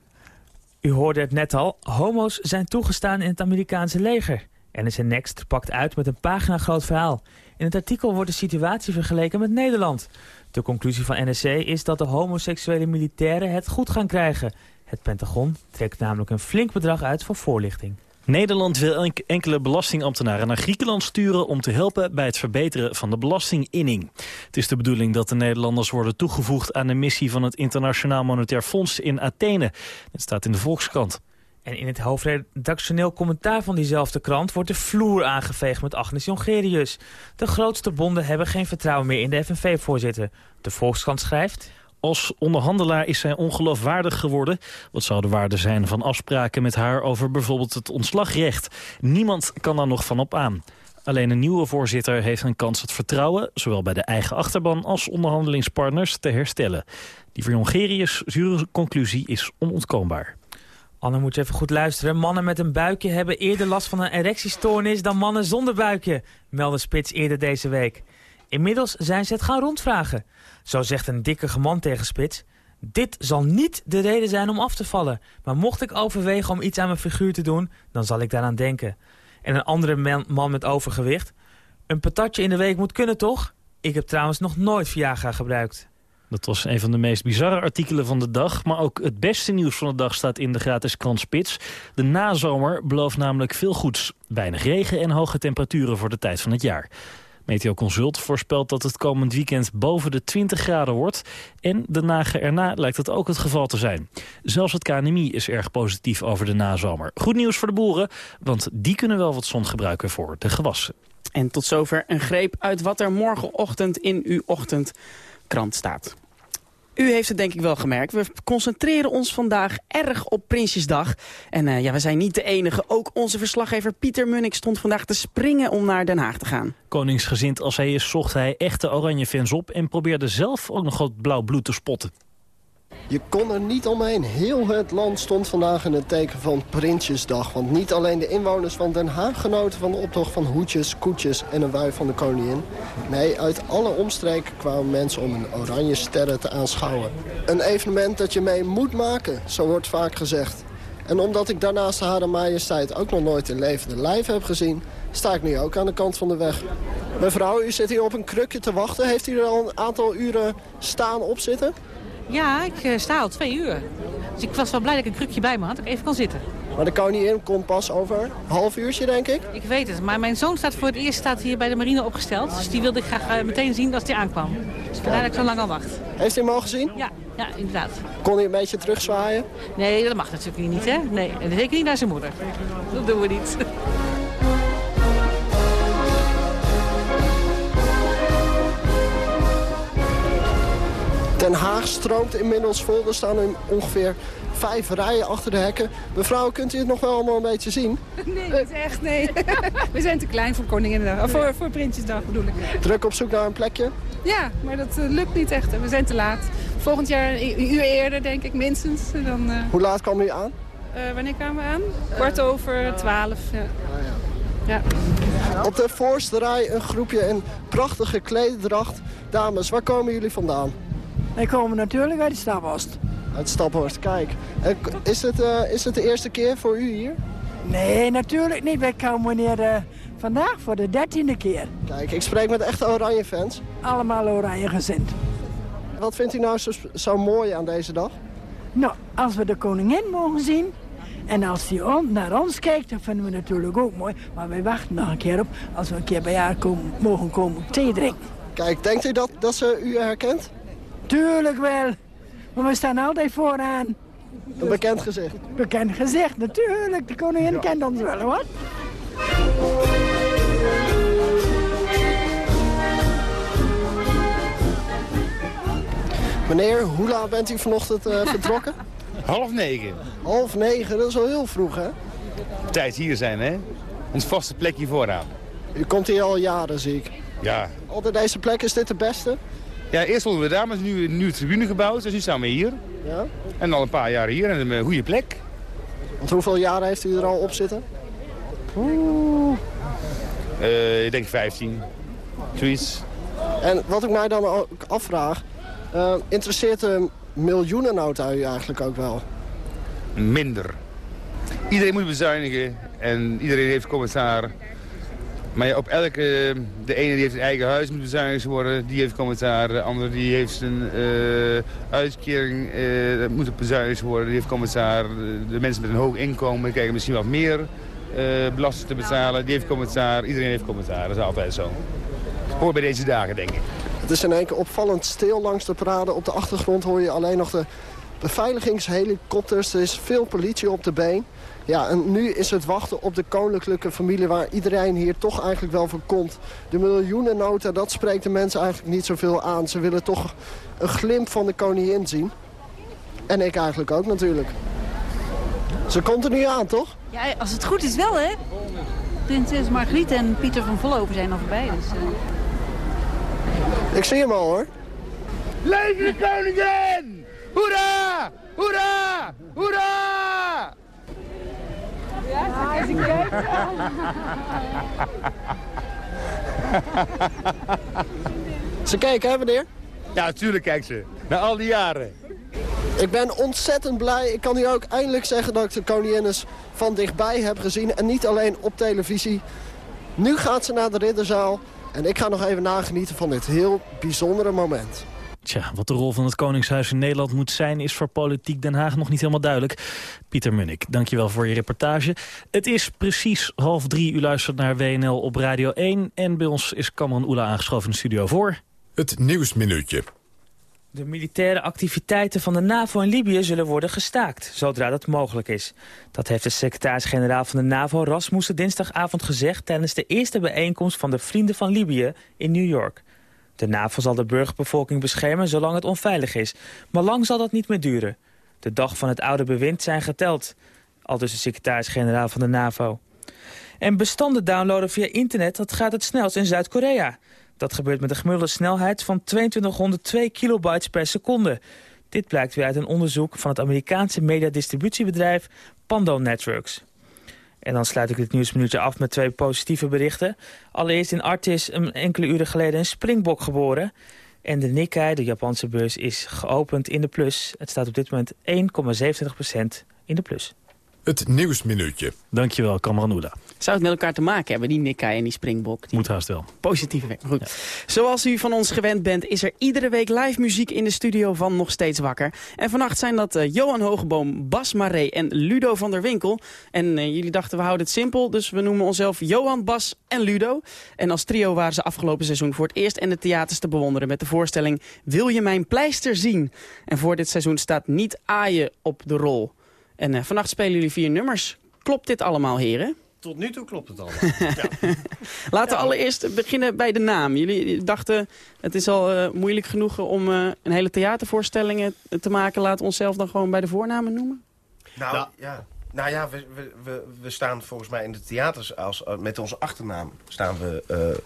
U hoorde het net al, homo's zijn toegestaan in het Amerikaanse leger. NSN Next pakt uit met een pagina groot verhaal. In het artikel wordt de situatie vergeleken met Nederland. De conclusie van NSC is dat de homoseksuele militairen het goed gaan krijgen. Het Pentagon trekt namelijk een flink bedrag uit voor voorlichting. Nederland wil enkele belastingambtenaren naar Griekenland sturen... om te helpen bij het verbeteren van de belastinginning. Het is de bedoeling dat de Nederlanders worden toegevoegd... aan de missie van het Internationaal Monetair Fonds in Athene. Het staat in de Volkskrant. En in het hoofdredactioneel commentaar van diezelfde krant... wordt de vloer aangeveegd met Agnes Jongerius. De grootste bonden hebben geen vertrouwen meer in de FNV-voorzitter. De Volkskrant schrijft... Als onderhandelaar is zij ongeloofwaardig geworden. Wat zou de waarde zijn van afspraken met haar over bijvoorbeeld het ontslagrecht? Niemand kan daar nog van op aan. Alleen een nieuwe voorzitter heeft een kans het vertrouwen... zowel bij de eigen achterban als onderhandelingspartners te herstellen. Die voor Jongerius zure conclusie is onontkoombaar. Anne moet je even goed luisteren. Mannen met een buikje hebben eerder last van een erectiestoornis dan mannen zonder buikje, meldde Spits eerder deze week. Inmiddels zijn ze het gaan rondvragen. Zo zegt een dikke man tegen Spits. Dit zal niet de reden zijn om af te vallen. Maar mocht ik overwegen om iets aan mijn figuur te doen, dan zal ik daaraan denken. En een andere man, met overgewicht. Een patatje in de week moet kunnen, toch? Ik heb trouwens nog nooit Viagra gebruikt. Dat was een van de meest bizarre artikelen van de dag. Maar ook het beste nieuws van de dag staat in de gratis krant Spits. De nazomer belooft namelijk veel goeds. Weinig regen en hoge temperaturen voor de tijd van het jaar. Meteoconsult voorspelt dat het komend weekend boven de 20 graden wordt. En de nagen erna lijkt dat ook het geval te zijn. Zelfs het KNMI is erg positief over de nazomer. Goed nieuws voor de boeren, want die kunnen wel wat zon gebruiken voor de gewassen. En tot zover een greep uit wat er morgenochtend in uw ochtendkrant staat. U heeft het denk ik wel gemerkt. We concentreren ons vandaag erg op Prinsjesdag. En uh, ja, we zijn niet de enige. Ook onze verslaggever Pieter Munnik stond vandaag te springen om naar Den Haag te gaan. Koningsgezind als hij is, zocht hij echte oranje fans op... en probeerde zelf ook nog wat blauw bloed te spotten. Je kon er niet omheen. Heel het land stond vandaag in het teken van Prinsjesdag. Want niet alleen de inwoners van Den Haag genoten van de optocht van hoedjes, koetjes en een wui van de koningin. Nee, uit alle omstreken kwamen mensen om een oranje sterren te aanschouwen. Een evenement dat je mee moet maken, zo wordt vaak gezegd. En omdat ik daarnaast Hare Majesteit ook nog nooit in levende lijf heb gezien... sta ik nu ook aan de kant van de weg. Mevrouw, u zit hier op een krukje te wachten. Heeft u er al een aantal uren staan op zitten? Ja, ik eh, sta al twee uur. Dus ik was wel blij dat ik een krukje bij me had, dat ik even kan zitten. Maar de koningin komt pas over een half uurtje, denk ik? Ik weet het, maar mijn zoon staat voor het eerst staat hier bij de marine opgesteld. Dus die wilde ik graag eh, meteen zien als hij aankwam. Dus vandaar dat ik zo lang al wacht. Heeft hij hem al gezien? Ja, ja, inderdaad. Kon hij een beetje terugzwaaien? Nee, dat mag natuurlijk niet, hè? Nee, en zeker niet naar zijn moeder. Dat doen we niet. Den Haag stroomt inmiddels vol. Er staan ongeveer vijf rijen achter de hekken. Mevrouw, kunt u het nog wel allemaal een beetje zien? Nee, niet echt, nee. We zijn te klein voor Koninginnedag, voor, voor Prinsjesdag bedoel ik. Druk op zoek naar een plekje? Ja, maar dat uh, lukt niet echt. We zijn te laat. Volgend jaar een uur eerder, denk ik, minstens. Dan, uh... Hoe laat kwam u aan? Uh, wanneer kwamen we aan? Kwart over twaalf, ja. Ah, ja. ja. Op de voorste rij een groepje in prachtige klededracht. Dames, waar komen jullie vandaan? Wij komen natuurlijk uit Staphorst. Uit Staphorst, kijk. Is het, uh, is het de eerste keer voor u hier? Nee, natuurlijk niet. Wij komen hier uh, vandaag voor de dertiende keer. Kijk, ik spreek met echte oranje fans. Allemaal oranje gezind. Wat vindt u nou zo, zo mooi aan deze dag? Nou, als we de koningin mogen zien... En als die on, naar ons kijkt, dat vinden we natuurlijk ook mooi. Maar wij wachten nog een keer op als we een keer bij haar komen, mogen komen thee drinken. Kijk, denkt u dat, dat ze u herkent? Tuurlijk wel. Maar we staan altijd vooraan. Een bekend gezicht. Bekend gezicht, natuurlijk. De koningin kent ons wel, hoor. Meneer, hoe laat bent u vanochtend uh, vertrokken? Half negen. Half negen, dat is al heel vroeg, hè? Tijd hier zijn, hè? Ons vaste plekje vooraan. U komt hier al jaren, zie ik. Ja. Altijd deze plek, is dit de beste? Ja, eerst stonden we daar, maar nu een nieuwe tribune gebouwd. Dus nu staan we hier. Ja. En al een paar jaar hier en een goede plek. Want hoeveel jaren heeft u er al op zitten? Oeh. Uh, ik denk 15. Zoiets. En wat ik mij dan ook afvraag... Uh, interesseert de miljoenenauto u eigenlijk ook wel? Minder. Iedereen moet bezuinigen en iedereen heeft commentaar. Maar op elke, de ene die heeft een eigen huis moet bezuinigd worden, die heeft commentaar. De andere die heeft een uh, uitkering, uh, moet bezuinigd worden, die heeft commentaar. De mensen met een hoog inkomen krijgen misschien wat meer uh, belasting te betalen, die heeft commentaar. Iedereen heeft commentaar, dat is altijd zo. Hoor bij deze dagen, denk ik. Het is in één keer opvallend stil langs de parade. Op de achtergrond hoor je alleen nog de beveiligingshelikopters. Er is veel politie op de been. Ja, en nu is het wachten op de koninklijke familie... waar iedereen hier toch eigenlijk wel van komt. De miljoenennota, dat spreekt de mensen eigenlijk niet zoveel aan. Ze willen toch een glimp van de koningin zien. En ik eigenlijk ook natuurlijk. Ze komt er nu aan, toch? Ja, als het goed is wel, hè? Prinses Margriet en Pieter van Vollover zijn al voorbij. Dus, uh... Ik zie hem al, hoor. Leven de koningin! Hoera! Hoera! Hoera! Ja, ze kijken. ze kijken, hè, meneer? Ja, natuurlijk kijkt ze. Na al die jaren. Ik ben ontzettend blij. Ik kan u ook eindelijk zeggen dat ik de koningin eens van dichtbij heb gezien. En niet alleen op televisie. Nu gaat ze naar de ridderzaal. En ik ga nog even nagenieten van dit heel bijzondere moment. Tja, wat de rol van het Koningshuis in Nederland moet zijn... is voor Politiek Den Haag nog niet helemaal duidelijk. Pieter Munnik, dankjewel voor je reportage. Het is precies half drie. U luistert naar WNL op Radio 1. En bij ons is Cameron Oela aangeschoven in de studio voor... Het Nieuwsminuutje. De militaire activiteiten van de NAVO in Libië zullen worden gestaakt, zodra dat mogelijk is. Dat heeft de secretaris-generaal van de NAVO Rasmussen dinsdagavond gezegd... tijdens de eerste bijeenkomst van de Vrienden van Libië in New York. De NAVO zal de burgerbevolking beschermen zolang het onveilig is. Maar lang zal dat niet meer duren. De dag van het oude bewind zijn geteld. Aldus de secretaris-generaal van de NAVO. En bestanden downloaden via internet, dat gaat het snelst in Zuid-Korea. Dat gebeurt met een gemiddelde snelheid van 2202 kilobytes per seconde. Dit blijkt weer uit een onderzoek van het Amerikaanse mediadistributiebedrijf Pando Networks. En dan sluit ik dit nieuwsminuutje af met twee positieve berichten. Allereerst in Artis een enkele uren geleden een springbok geboren. En de Nikkei, de Japanse beurs, is geopend in de plus. Het staat op dit moment 1,27% in de plus. Het Nieuwsminuutje. Dankjewel, Cameron Zou het met elkaar te maken hebben, die Nikkei en die Springbok? Die Moet haast wel. Positieve weg. Goed. Zoals u van ons gewend bent, is er iedere week live muziek in de studio van Nog Steeds Wakker. En vannacht zijn dat uh, Johan Hogeboom, Bas Maré en Ludo van der Winkel. En uh, jullie dachten, we houden het simpel, dus we noemen onszelf Johan, Bas en Ludo. En als trio waren ze afgelopen seizoen voor het eerst in de theaters te bewonderen... met de voorstelling Wil je mijn pleister zien? En voor dit seizoen staat niet aaien op de rol. En uh, vannacht spelen jullie vier nummers. Klopt dit allemaal, heren? Tot nu toe klopt het allemaal. ja. Laten we allereerst beginnen bij de naam. Jullie dachten, het is al uh, moeilijk genoeg om uh, een hele theatervoorstelling te maken. Laten we onszelf dan gewoon bij de voornamen noemen? Nou, nou. ja. Nou ja, we, we, we, staan volgens mij in de theaters als, met onze achternaam staan we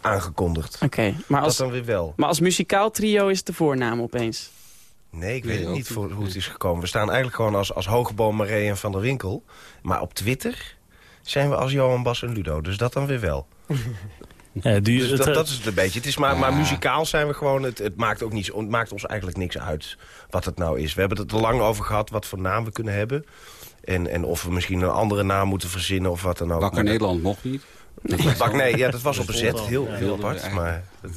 aangekondigd. Oké, okay, maar als, dat dan weer wel. Maar als muzikaal trio is de voornaam opeens? Nee, ik weet niet voor, hoe het is gekomen. We staan eigenlijk gewoon als, als Hogeboom, Maree en Van der Winkel. Maar op Twitter zijn we als Johan Bas en Ludo. Dus dat dan weer wel. Ja, dus dat, dat, is het een beetje. Het is maar, ja. maar muzikaal zijn we gewoon... Het, het, maakt ook niet, het maakt ons eigenlijk niks uit wat het nou is. We hebben het er lang over gehad wat voor naam we kunnen hebben. En, en of we misschien een andere naam moeten verzinnen of wat dan ook. Wakker Nederland nog niet? Nee, Bak, nee ja, dat was op bezet. Heel, heel apart. Maar dat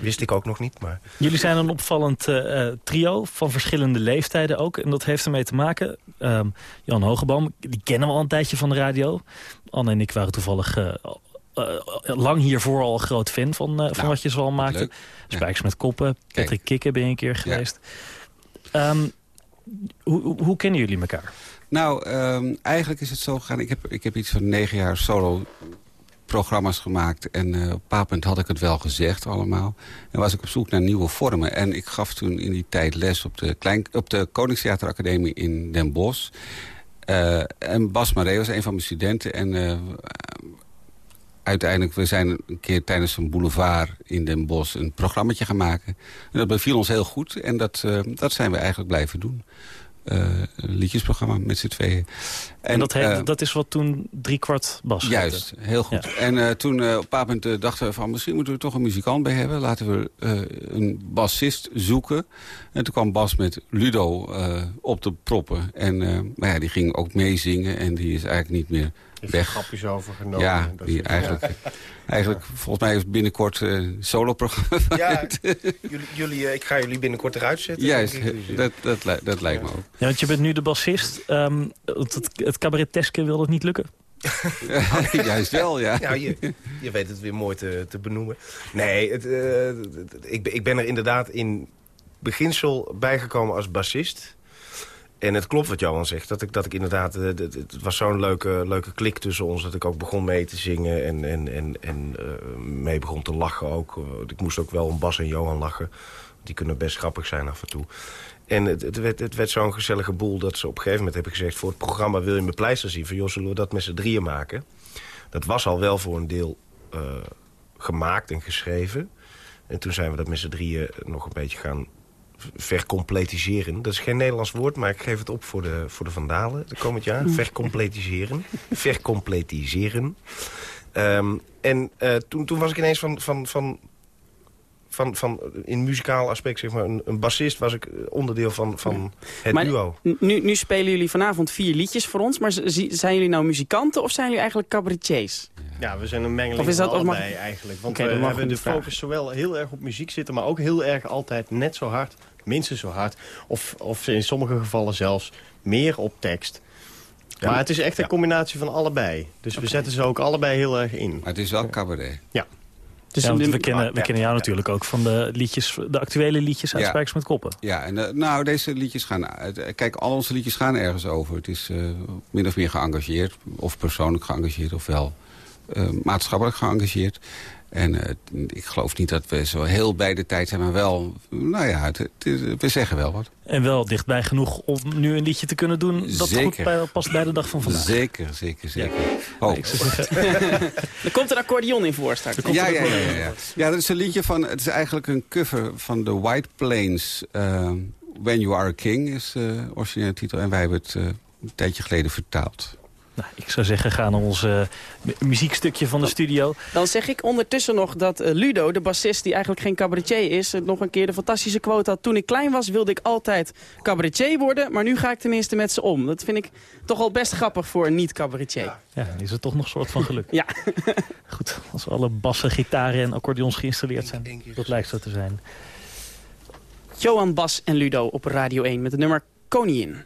wist ik ook nog niet. Maar... Jullie zijn een opvallend uh, trio van verschillende leeftijden ook. En dat heeft ermee te maken. Um, Jan Hogeboom, die kennen we al een tijdje van de radio. Anne en ik waren toevallig... Uh, uh, lang hiervoor al een groot fan van, van nou, wat je zoal maakte. Spijkers ja. met koppen. Patrick Kikken ben je een keer geweest. Ja. Um, hoe, hoe, hoe kennen jullie elkaar? Nou, um, eigenlijk is het zo gegaan. Ik heb, ik heb iets van negen jaar solo programma's gemaakt. En uh, op een bepaald moment had ik het wel gezegd allemaal. En was ik op zoek naar nieuwe vormen. En ik gaf toen in die tijd les op de, Klein, op de Koningstheateracademie in Den Bosch. Uh, en Bas Maree was een van mijn studenten. En uh, uiteindelijk, we zijn een keer tijdens een boulevard in Den Bosch een programmaatje gaan maken. En dat beviel ons heel goed. En dat, dat zijn we eigenlijk blijven doen liedjesprogramma met z'n tweeën. En, en dat, uh, dat is wat toen driekwart Bas Juist, heel goed. Ja. En uh, toen op een bepaald moment dachten we van... misschien moeten we toch een muzikant bij hebben. Laten we een bassist zoeken. En toen kwam Bas met Ludo op de proppen. En maar ja, die ging ook meezingen. En die is eigenlijk niet meer weg. grapjes overgenomen. Ja, die eigenlijk... Ja. Eigenlijk, volgens mij is binnenkort uh, solo-programma. Ja, jullie, jullie, ik ga jullie binnenkort eruit zetten. Juist, dat, dat, dat, dat lijkt me ook. Ja, want je bent nu de bassist. Um, het, het cabareteske wil het niet lukken? Juist wel, ja. ja je, je, weet het weer mooi te, te benoemen. Nee, het, uh, ik, ik ben er inderdaad in beginsel bijgekomen als bassist. En het klopt wat Johan zegt. Dat ik, dat ik inderdaad... eh, Het, was zo'n leuke, leuke klik tussen ons... dat ik ook begon mee te zingen en, en, en, en eh, mee begon te lachen ook. Eh, ik moest ook wel om Bas en Johan lachen. Die kunnen best grappig zijn af en toe. En het, het werd, het werd zo'n gezellige boel dat ze op een gegeven moment hebben gezegd... voor het programma Wil je mijn pleister zien? Van joh, zullen we dat met z'n drieën maken? Dat was al wel voor een deel gemaakt en geschreven. En toen zijn we dat met z'n drieën nog een beetje gaan vercompletiseren. Dat is geen Nederlands woord, maar ik geef het op voor de, voor de Vandalen de komend jaar. Vercompletiseren. Vercompletiseren. Ehm, en eh, toen, toen was ik ineens van, van, van, van, van in muzikaal aspect, zeg maar, een, een bassist was ik onderdeel van, van het Maar duo. Nu, nu spelen jullie vanavond vier liedjes voor ons. Maar zijn jullie nou muzikanten of zijn jullie eigenlijk cabaretiers? Ja, we zijn een mengeling Of is dat- van of mag- allebei eigenlijk. Want we hebben de focus zowel heel erg op muziek zitten... maar ook heel erg altijd net zo hard, minstens zo hard... of, of in sommige gevallen zelfs meer op tekst. maar het is echt een combinatie van allebei. Dus we zetten ze ook allebei heel erg in. Maar het is wel cabaret. Ja. Dus ja, we kennen, we ja. kennen jou natuurlijk ook van de, liedjes, de actuele liedjes uit Ja. Spijkers met Koppen. Ja, en eh, nou, deze liedjes gaan... uit- Kijk, al onze liedjes gaan ergens over. Het is eh, min of meer geëngageerd. Of persoonlijk geëngageerd, ofwel eh, maatschappelijk geëngageerd. En eh, ik geloof niet dat we zo heel bij de tijd zijn, maar wel... Nou ja, het, we zeggen wel wat. En wel dichtbij genoeg om nu een liedje te kunnen doen... dat goed Zeker. bij, past bij de dag van vandaag. Zeker, zeker, zeker. Oh. Er komt een accordeon in voor straks. Ja, ja, ja, ja, ja. ja, dat is een liedje van... Het is eigenlijk een cover van The White Plains. eh, When You Are a King is de originele titel. En wij hebben het eh, een tijdje geleden vertaald. Nou, ik zou zeggen, ga naar ons eh, mu- muziekstukje van de studio. Dan zeg ik ondertussen nog dat eh, Ludo, de bassist die eigenlijk geen cabaretier is... nog een keer de fantastische quote had. Toen ik klein was wilde ik altijd cabaretier worden... maar nu ga ik tenminste met ze om. Dat vind ik toch wel best grappig voor een niet-cabaretier. Ja, dan is het toch nog een soort van geluk. Ja. Goed, als alle bassen, gitaren en accordeons geïnstalleerd zijn. Dat lijkt zo te zijn. Johan Bas en Ludo op Radio 1 met het nummer Koningin.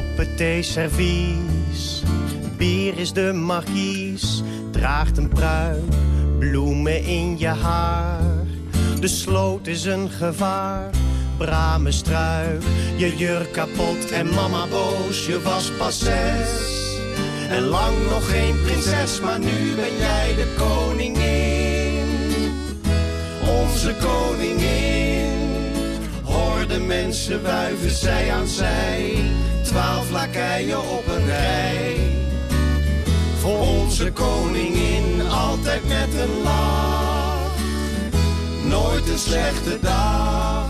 Poppethee servies, bier is de markies, draagt een pruik, bloemen in je haar. De sloot is een gevaar, bramen struik, je jurk kapot en mama boos, je was pas zes. En lang nog geen prinses, maar nu ben jij de koningin. Onze koningin. Hoor de mensen wuiven zij aan zij. Twaalf lakeien op een rij. Voor onze koningin altijd met een lach. Nooit een slechte dag.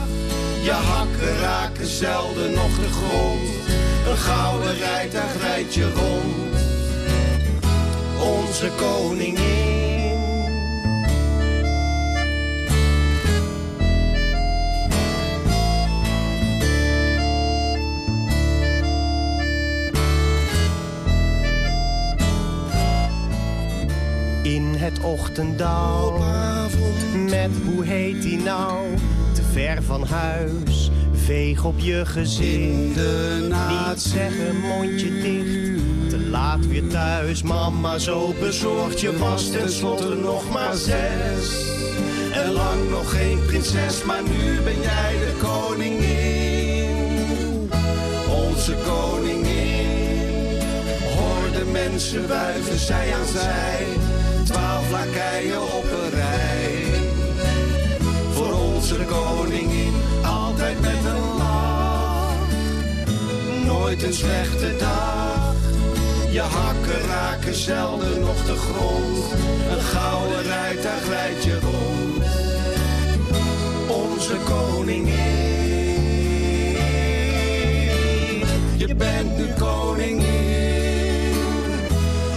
Je hakken raken zelden nog de grond. Een gouden rijtuig rijdt je rond. Onze koningin. Het ochtenddauw, met hoe heet die nou? Te ver van huis, veeg op je gezicht. Niet zeggen, mondje dicht. Te laat weer thuis, mama zo bezorgd. Je was tenslotte nog maar zes. En lang nog geen prinses, maar nu ben jij de koningin. Onze koningin. Hoor de mensen wuiven zij aan zij. Twaalf lakeien op een rij. Voor onze koningin, altijd met een lach. Nooit een slechte dag. Je hakken raken zelden nog de grond. Een gouden rijtuig rijdt je rond. Onze koningin. Je bent nu koningin.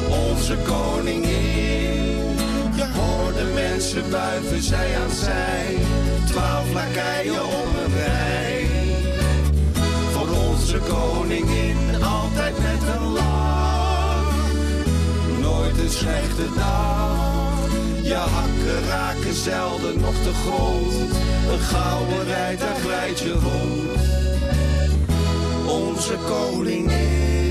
Onze koningin. De mensen buiven zij aan zij. Twaalf lakeien op een rij. Voor onze koningin altijd met een lach. Nooit een slechte dag. Je hakken raken zelden nog de grond. Een gouden rijtuig rijdt je rond. Onze koningin.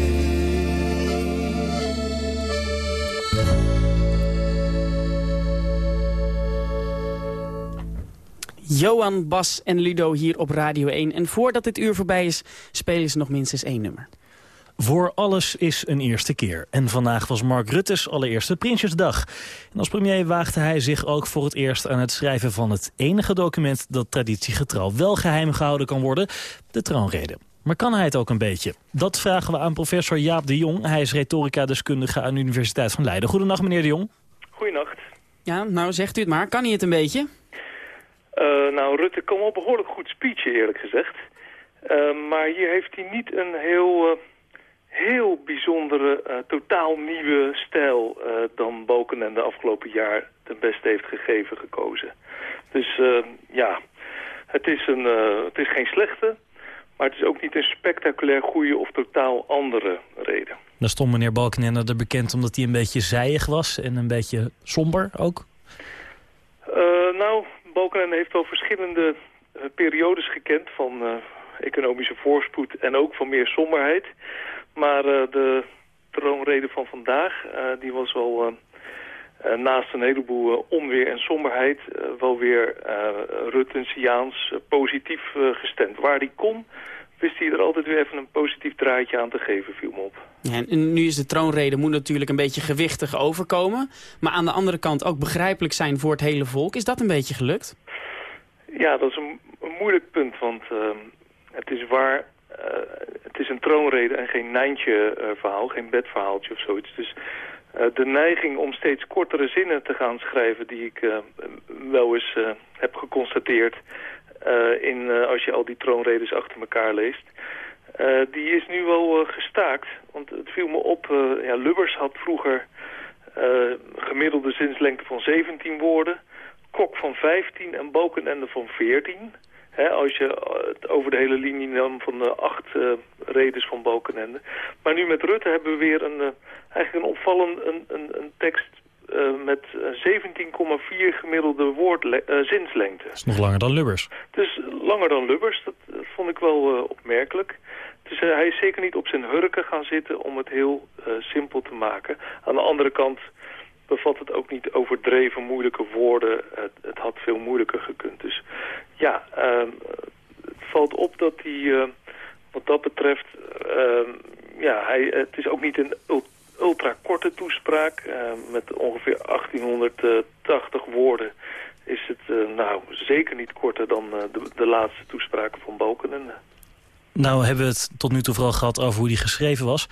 Johan, Bas en Ludo hier op Radio 1. En voordat dit uur voorbij is, spelen ze nog minstens één nummer. Voor alles is een eerste keer. En vandaag was Mark Rutte's allereerste Prinsjesdag. En als premier waagde hij zich ook voor het eerst aan het schrijven van het enige document dat traditiegetrouw wel geheim gehouden kan worden, de troonrede. Maar kan hij het ook een beetje? Dat vragen we aan professor Jaap de Jong. Hij is retorica-deskundige aan de Universiteit van Leiden. Goedenacht, meneer de Jong. Goedenacht. Ja, nou zegt u het maar. Kan hij het een beetje? Uh, nou, Rutte kan wel behoorlijk goed speechen, eerlijk gezegd. Uh, maar hier heeft hij niet een heel, uh, heel bijzondere, totaal nieuwe stijl... dan Balkenende de afgelopen jaar ten beste heeft gegeven, gekozen. Dus ja, het is, een, het is geen slechte... Maar het is ook niet een spectaculair goede of totaal andere reden. Dan stond meneer Balkenende er bekend omdat hij een beetje zijig was en een beetje somber ook? Uh, nou, Balkenende heeft wel verschillende uh, periodes gekend van uh, economische voorspoed en ook van meer somberheid. Maar de troonrede van vandaag, die was wel naast een heleboel onweer en somberheid wel weer Ruttensiaans positief gestemd. Waar die kon, wist hij er altijd weer even een positief draadje aan te geven, viel me op. Ja, en nu is de troonrede moet natuurlijk een beetje gewichtig overkomen. Maar aan de andere kant ook begrijpelijk zijn voor het hele volk. Is dat een beetje gelukt? Ja, dat is een, een moeilijk punt. Want uh, het is waar, uh, het is een troonrede en geen Nijntje uh, verhaal, geen bedverhaaltje of zoiets. Dus de neiging om steeds kortere zinnen te gaan schrijven... die ik wel eens heb geconstateerd... Uh, in, uh, als je al die troonredes achter elkaar leest. Uh, die is nu wel gestaakt. Want het viel me op, ja, Lubbers had vroeger gemiddelde zinslengte van 17 woorden. Kok van 15 en Balkenende van 14. He, als je het over de hele linie nam van de acht redes van Balkenende. Maar nu met Rutte hebben we weer een, eigenlijk een opvallend een, een, een tekst uh, met 17,4 gemiddelde woord, uh, zinslengte. Dat is nog langer dan Lubbers. Dus langer dan Lubbers, dat vond ik wel opmerkelijk. Dus hij is zeker niet op zijn hurken gaan zitten om het heel simpel te maken. Aan de andere kant bevat het ook niet overdreven moeilijke woorden. Het, het had veel moeilijker gekund. Dus ja, ehm, het valt op dat hij wat dat betreft... Ehm, ja, hij, het is ook niet een ultra-korte toespraak. Uh, met ongeveer 1880 woorden is het uh, nou zeker niet korter dan uh, de, de, laatste toespraken van Balkenende. Nou hebben we het tot nu toe vooral gehad over hoe die geschreven was.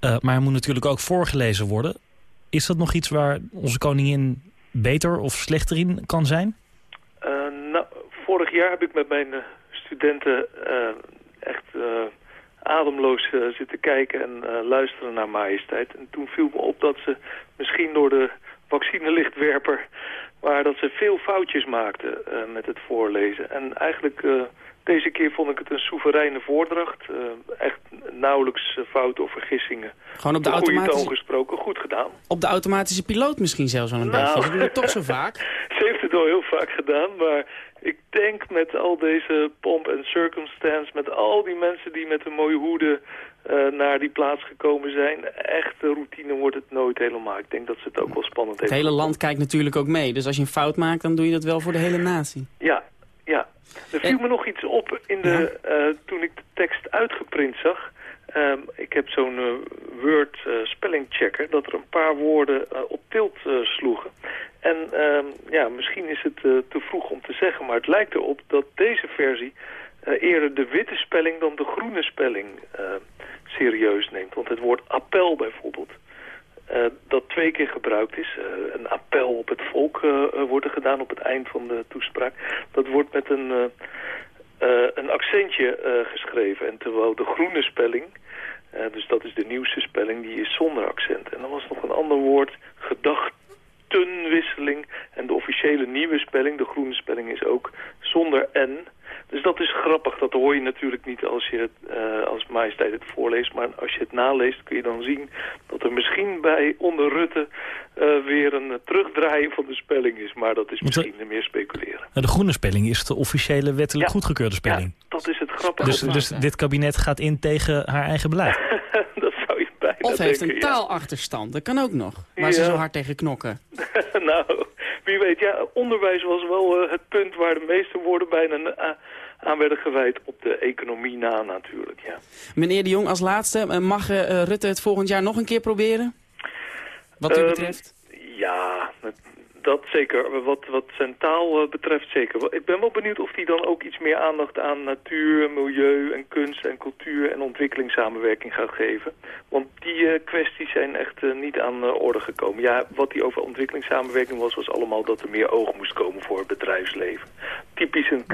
maar hij moet natuurlijk ook voorgelezen worden. Is dat nog iets waar onze koningin beter of slechter in kan zijn? nou, vorig jaar heb ik met mijn studenten echt ademloos uh, zitten kijken en uh, luisteren naar majesteit. En toen viel me op dat ze misschien door de vaccinelichtwerper... waar dat ze veel foutjes maakten uh, met het voorlezen. En eigenlijk deze keer vond ik het een soevereine voordracht. echt nauwelijks fouten of vergissingen. Gewoon op de, de automatische... gesproken, goed gedaan. Op de automatische piloot misschien zelfs wel een nou, beetje. Ze doen het toch zo vaak. ze heeft het al heel vaak gedaan, maar ik denk met al deze pomp en circumstance, met al die mensen die met een mooie hoede uh, naar die plaats gekomen zijn, echte routine wordt het nooit helemaal. Ik denk dat ze het ook wel spannend heeft. Het hele land kijkt natuurlijk ook mee, dus als je een fout maakt, dan doe je dat wel voor de hele natie. Ja, ja. Er viel me nog iets op in de, ja. uh, toen ik de tekst uitgeprint zag. Um, ik heb zo'n uh, Word uh, spellingchecker dat er een paar woorden uh, op tilt sloegen. En um, ja, misschien is het te vroeg om te zeggen, maar het lijkt erop dat deze versie eerder de witte spelling dan de groene spelling serieus neemt. Want het woord appel bijvoorbeeld, dat twee keer gebruikt is, een appel op het volk wordt er gedaan op het eind van de toespraak. Dat wordt met een... Een accentje geschreven. En terwijl de groene spelling, dus dat is de nieuwste spelling, die is zonder accent. En dan was nog een ander woord, gedachtenwisseling. En de officiële nieuwe spelling, de groene spelling, is ook zonder N. Dus dat is grappig. Dat hoor je natuurlijk niet als je het uh, als majesteit het voorleest. Maar als je het naleest kun je dan zien dat er misschien bij onder Rutte uh, weer een terugdraaien van de spelling is. Maar dat is misschien meer speculeren. De groene spelling is de officiële wettelijk goedgekeurde spelling. Ja, dat is het grappige. Dus, dus dit kabinet gaat in tegen haar eigen beleid. dat zou je bijna Of heeft denken, een taalachterstand, dat kan ook nog. Waar ze zo hard tegen knokken. nou, wie weet. Ja, onderwijs was wel eh, het punt waar de meeste woorden bijna aan werden gewijd op de economie na natuurlijk, ja. Meneer de Jong, als laatste, eh, mag eh, Rutte het volgend jaar nog een keer proberen? Wat u Ehm, betreft? Ja, dat- zeker. Wat, wat zijn taal eh, betreft zeker. Ik ben wel benieuwd of hij dan ook iets meer aandacht aan natuur, milieu en kunst en cultuur en ontwikkelingssamenwerking gaat geven. Want die kwesties zijn echt niet aan de orde gekomen. Ja, wat hij over ontwikkelingssamenwerking was, was allemaal dat er meer oog moest komen voor het bedrijfsleven. Typisch een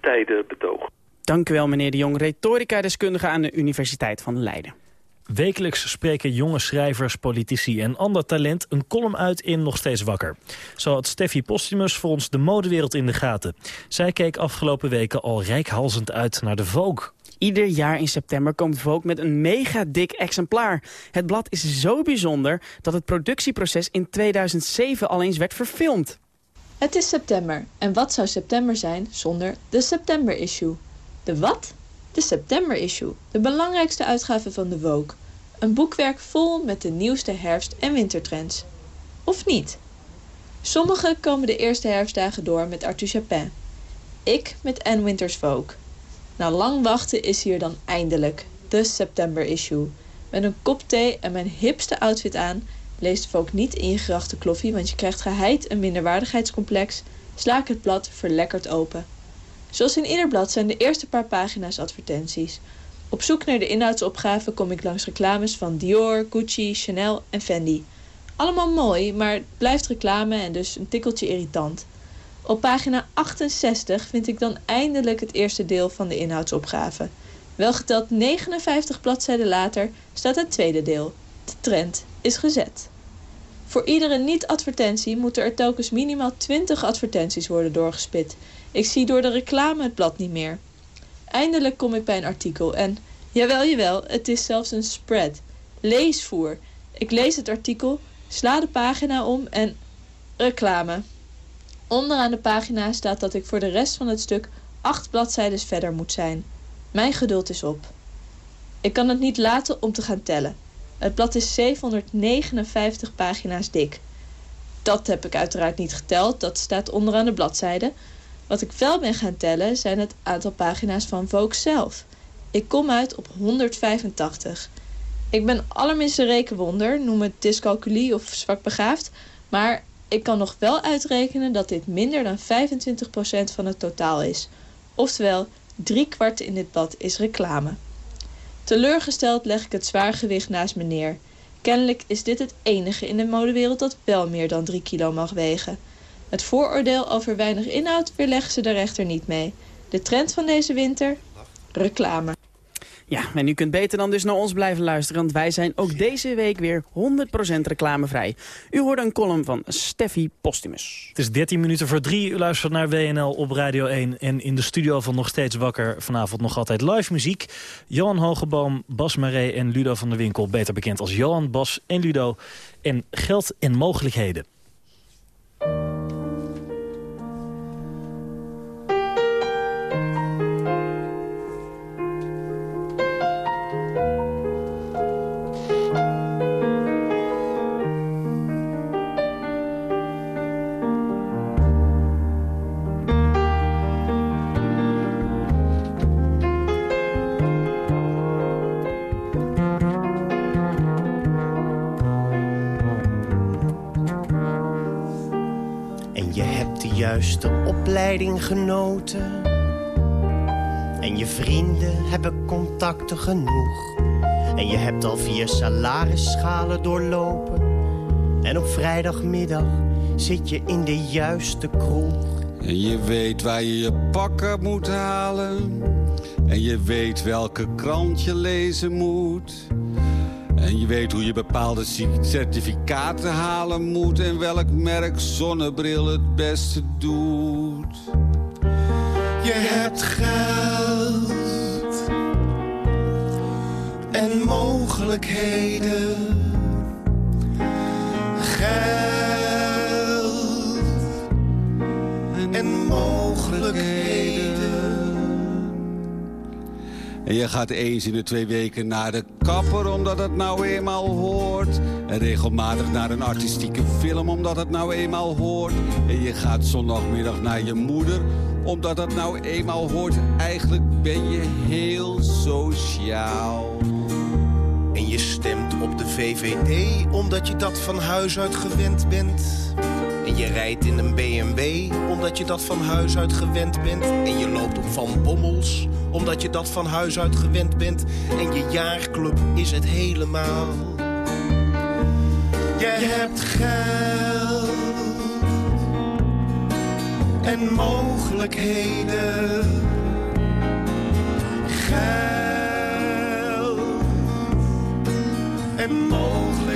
crisistijden betoog. Dank u wel, meneer de Jong, retorica-deskundige aan de Universiteit van Leiden. Wekelijks spreken jonge schrijvers, politici en ander talent een column uit in Nog Steeds Wakker. Zo had Steffi Postumus voor ons de modewereld in de gaten. Zij keek afgelopen weken al rijkhalzend uit naar de Vogue. Ieder jaar in september komt Vogue met een mega dik exemplaar. Het blad is zo bijzonder dat het productieproces in 2007 al eens werd verfilmd. Het is september. En wat zou september zijn zonder de September issue? De wat? De September issue. De belangrijkste uitgave van de Vogue. Een boekwerk vol met de nieuwste herfst- en wintertrends. Of niet? Sommigen komen de eerste herfstdagen door met Arthur Chapin. Ik met Anne Winters Vogue. Na lang wachten is hier dan eindelijk de September issue. Met een kop thee en mijn hipste outfit aan leest Vogue niet in je gerachte kloffie, want je krijgt geheid een minderwaardigheidscomplex. Sla ik het blad verlekkerd open. Zoals in ieder blad zijn de eerste paar pagina's advertenties. Op zoek naar de inhoudsopgave kom ik langs reclames van Dior, Gucci, Chanel en Fendi. Allemaal mooi, maar het blijft reclame en dus een tikkeltje irritant. Op pagina 68 vind ik dan eindelijk het eerste deel van de inhoudsopgave. Welgeteld 59 bladzijden later staat het tweede deel. De trend is gezet. Voor iedere niet-advertentie moeten er telkens minimaal 20 advertenties worden doorgespit. Ik zie door de reclame het blad niet meer. Eindelijk kom ik bij een artikel en, jawel, jawel, het is zelfs een spread. Leesvoer. Ik lees het artikel, sla de pagina om en reclame. Onderaan de pagina staat dat ik voor de rest van het stuk acht bladzijden verder moet zijn. Mijn geduld is op. Ik kan het niet laten om te gaan tellen. Het blad is 759 pagina's dik. Dat heb ik uiteraard niet geteld, dat staat onderaan de bladzijde. Wat ik wel ben gaan tellen zijn het aantal pagina's van Vogue zelf. Ik kom uit op 185. Ik ben allerminste rekenwonder, noem het dyscalculie of zwakbegaafd, maar ik kan nog wel uitrekenen dat dit minder dan 25% van het totaal is. Oftewel, drie kwart in dit blad is reclame. Teleurgesteld leg ik het zwaargewicht naast me neer. Kennelijk is dit het enige in de modewereld dat wel meer dan 3 kilo mag wegen. Het vooroordeel over weinig inhoud weerleggen ze er echter niet mee. De trend van deze winter? Reclame. Ja, en u kunt beter dan dus naar ons blijven luisteren, want wij zijn ook deze week weer 100% reclamevrij. U hoort een column van Steffi Postumus. Het is 13 minuten voor drie. U luistert naar WNL op Radio 1. En in de studio van Nog Steeds Wakker vanavond nog altijd live muziek. Johan Hogeboom, Bas Maree en Ludo van der Winkel. Beter bekend als Johan, Bas en Ludo. En geld en mogelijkheden. Juiste opleiding genoten. En je vrienden hebben contacten genoeg. En je hebt al vier salarisschalen doorlopen. En op vrijdagmiddag zit je in de juiste kroeg. En je weet waar je je pakken moet halen. En je weet welke krant je lezen moet. En je weet hoe je bepaalde certificaten halen moet. En welk merk zonnebril het beste doet. Je hebt geld en mogelijkheden. En je gaat eens in de twee weken naar de kapper omdat het nou eenmaal hoort. En regelmatig naar een artistieke film omdat het nou eenmaal hoort. En je gaat zondagmiddag naar je moeder omdat het nou eenmaal hoort. Eigenlijk ben je heel sociaal. En je stemt op de VVD omdat je dat van huis uit gewend bent. En je rijdt in een BMW omdat je dat van huis uit gewend bent. En je loopt op Van Bommels omdat je dat van huis uit gewend bent. En je jaarclub is het helemaal. Je hebt geld en mogelijkheden. Geld en mogelijkheden.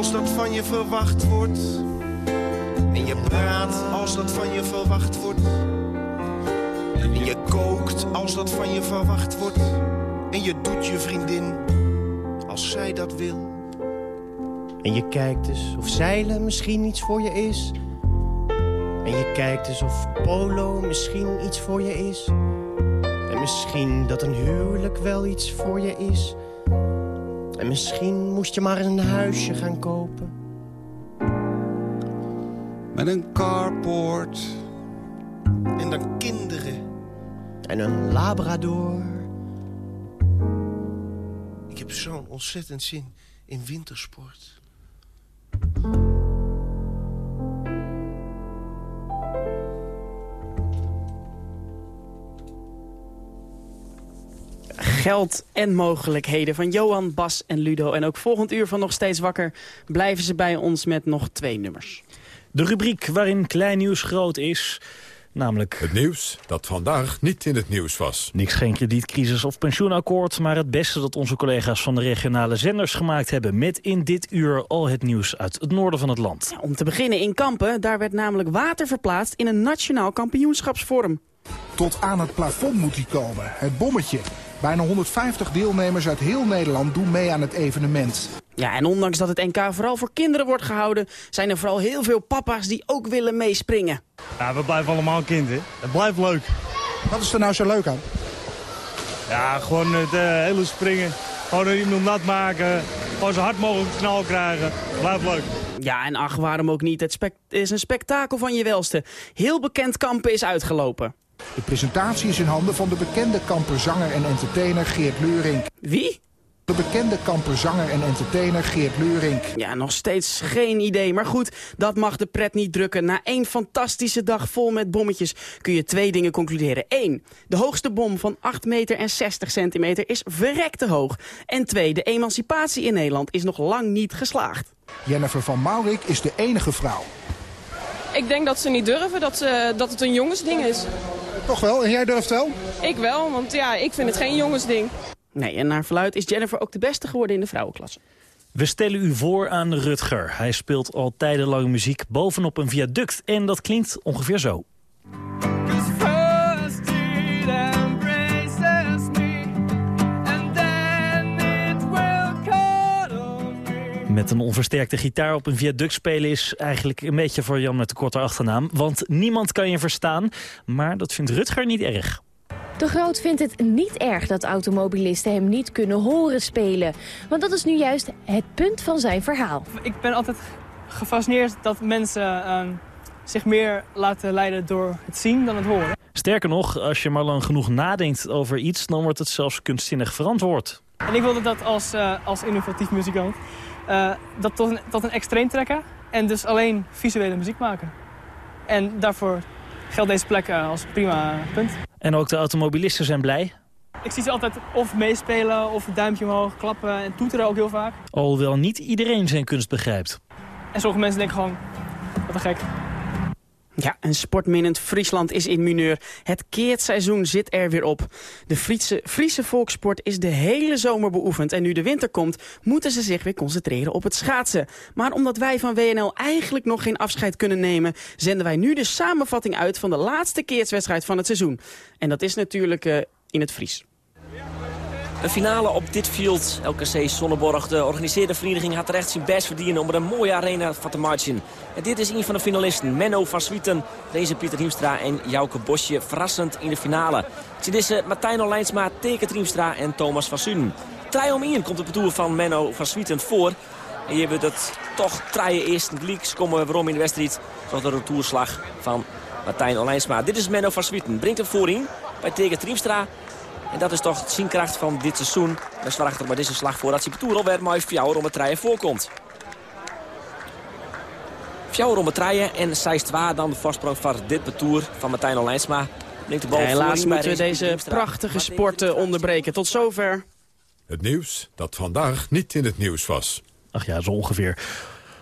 Als dat van je verwacht wordt. En je praat als dat van je verwacht wordt. En je kookt als dat van je verwacht wordt. En je doet je vriendin als zij dat wil. En je kijkt eens of zeilen misschien iets voor je is. En je kijkt eens of polo misschien iets voor je is. En misschien dat een huwelijk wel iets voor je is. En misschien moest je maar eens een huisje gaan kopen. Met een carport. En dan kinderen. En een labrador. Ik heb zo'n ontzettend zin in wintersport. Geld en mogelijkheden van Johan, Bas en Ludo. En ook volgend uur van Nog Steeds Wakker blijven ze bij ons met nog twee nummers. De rubriek waarin klein nieuws groot is... Namelijk... Het nieuws dat vandaag niet in het nieuws was. Niks geen kredietcrisis of pensioenakkoord... maar het beste dat onze collega's van de regionale zenders gemaakt hebben... met in dit uur al het nieuws uit het noorden van het land. Om te beginnen in Kampen, daar werd namelijk water verplaatst in een nationaal kampioenschapsvorm. Tot aan het plafond moet hij komen, het bommetje. Bijna 150 deelnemers uit heel Nederland doen mee aan het evenement. Ja, en ondanks dat het NK vooral voor kinderen wordt gehouden... zijn er vooral heel veel papa's die ook willen meespringen. Ja, we blijven allemaal kind, hè. Het blijft leuk. Wat is er nou zo leuk aan? Ja, gewoon het eh, hele springen. Gewoon iemand nat maken. Gewoon zo hard mogelijk knal krijgen. Blijft leuk. Ja, en ach, waarom ook niet? Het is een spektakel van je welste. Heel bekend kampen is uitgelopen. De presentatie is in handen van de bekende kamperzanger en entertainer Geert Leurink. Wie? De bekende kamperzanger en entertainer Geert Leurink. Ja, nog steeds geen idee. Maar goed, dat mag de pret niet drukken. Na één fantastische dag vol met bommetjes kun je twee dingen concluderen. Eén, de hoogste bom van 8 meter en 60 centimeter is verrekte hoog. En twee, de emancipatie in Nederland is nog lang niet geslaagd. Jennifer van Maurik is de enige vrouw. Ik denk dat ze niet durven, dat, ze, dat het een jongensding is. Toch wel? En jij durft wel? Ik wel, want ja, ik vind het geen jongensding. Nee, en naar verluid is Jennifer ook de beste geworden in de vrouwenklasse. We stellen u voor aan Rutger. Hij speelt al tijdenlang muziek bovenop een viaduct. En dat klinkt ongeveer zo. Met een onversterkte gitaar op een viaduct spelen is eigenlijk een beetje voor Jan met de korte achternaam. Want niemand kan je verstaan, maar dat vindt Rutger niet erg. De Groot vindt het niet erg dat automobilisten hem niet kunnen horen spelen. Want dat is nu juist het punt van zijn verhaal. Ik ben altijd gefascineerd dat mensen ehm, zich meer laten leiden door het zien dan het horen. Sterker nog, als je maar lang genoeg nadenkt over iets... dan wordt het zelfs kunstzinnig verantwoord. En ik wilde dat als, eh, als innovatief muzikant eh, dat tot een, tot een extreem trekken en dus alleen visuele muziek maken. En daarvoor geldt deze plek eh, als prima punt. En ook de automobilisten zijn blij. Ik zie ze altijd of meespelen of een duimpje omhoog, klappen en toeteren ook heel vaak. Alhoewel niet iedereen zijn kunst begrijpt. En sommige mensen denken gewoon, wat een gek. Ja, een sportminnend Friesland is in mineur. Het keertseizoen zit er weer op. De Friese, Friese volkssport is de hele zomer beoefend. En nu de winter komt, moeten ze zich weer concentreren op het schaatsen. Maar omdat wij van WNL eigenlijk nog geen afscheid kunnen nemen... zenden wij nu de samenvatting uit van de laatste keertswedstrijd van het seizoen. En dat is natuurlijk uh, in het Fries. Een finale op dit field. LKC Sonneborg, de organiseerde vereniging, had terecht zijn best verdienen... om er een mooie arena van te marchen. En dit is een van de finalisten, Menno van Swieten. Deze Pieter Hiemstra en Jouke Bosje verrassend in de finale. Deze Martijn Olijnsma, Teket Hiemstra en Thomas van Sunen. Trij om in komt de betoer van Menno van Swieten voor. En je hebt het toch traaien eerst. Leaks komen we in de wedstrijd. Zoals de retourslag van Martijn Olijnsma. Dit is Menno van Swieten. Brengt hem voorin bij Teket Hiemstra. En dat is toch het zienkracht van dit seizoen. We verwachten maar deze slag voor dat hij Betoer alweer mooi Fjouwer om het rijden voorkomt. Fjouwer om het rijden en Seist waar dan de voorsprong van dit betoer van Martijn Olijnsma. De bal ja, helaas moeten we deze prachtige sport onderbreken. Tot zover. Het nieuws dat vandaag niet in het nieuws was. Ach ja, zo ongeveer.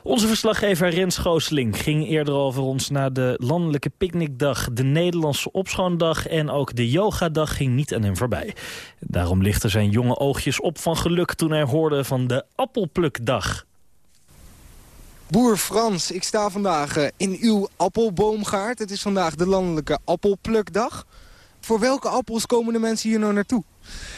Onze verslaggever Rens Gooseling ging eerder over ons naar de landelijke picknickdag, de Nederlandse opschoondag en ook de yogadag ging niet aan hem voorbij. Daarom lichten zijn jonge oogjes op van geluk toen hij hoorde van de appelplukdag. Boer Frans, ik sta vandaag eh, in uw appelboomgaard. Het is vandaag de landelijke appelplukdag. Voor welke appels komen de mensen hier nou naartoe?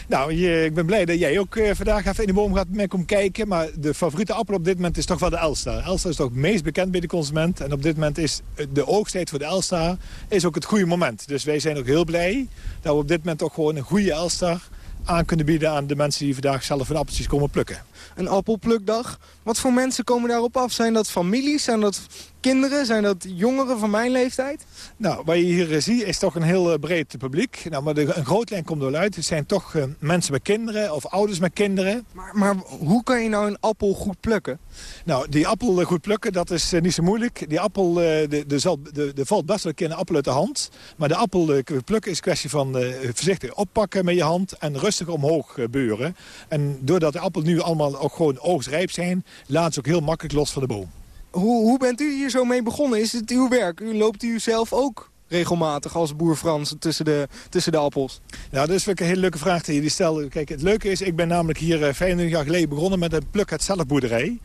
Nou, je, ik ben blij dat jij ook uh, vandaag even in de boom gaat mee komen kijken. Maar de favoriete appel op dit moment is toch wel de Elsta. Elsta is toch het meest bekend bij de consument. En op dit moment is de oogsttijd voor de Elsta is ook het goede moment. Dus wij zijn ook heel blij dat we op dit moment toch gewoon een goede Elsta aan kunnen bieden aan de mensen die vandaag zelf hun appeltjes komen plukken. Een appelplukdag. Wat voor mensen komen daarop af? Zijn dat families? Zijn dat kinderen? Zijn dat jongeren van mijn leeftijd? Nou, wat je hier uh, ziet is toch een heel uh, breed publiek. Nou, maar de, een groot lijn komt er wel uit. Het zijn toch uh, mensen met kinderen of ouders met kinderen. Maar, maar, hoe kan je nou een appel goed plukken? Nou, die appel goed plukken, dat is niet zo moeilijk. Die appel, de, de, zal, de, de valt best wel een keer een appel uit de hand. Maar de appel plukken is een kwestie van voorzichtig oppakken met je hand... en rustig omhoog beuren. En doordat de appel nu allemaal ook gewoon oogstrijp zijn... laat ze ook heel makkelijk los van de boom. Hoe, hoe bent u hier zo mee begonnen? Is het uw werk? U loopt u zelf ook regelmatig als boer Frans tussen de, tussen de appels? Nou, dat is een hele leuke vraag die je stelt. Kijk, het leuke is, ik ben namelijk hier 25 jaar geleden begonnen met een pluk het zelfboerderij.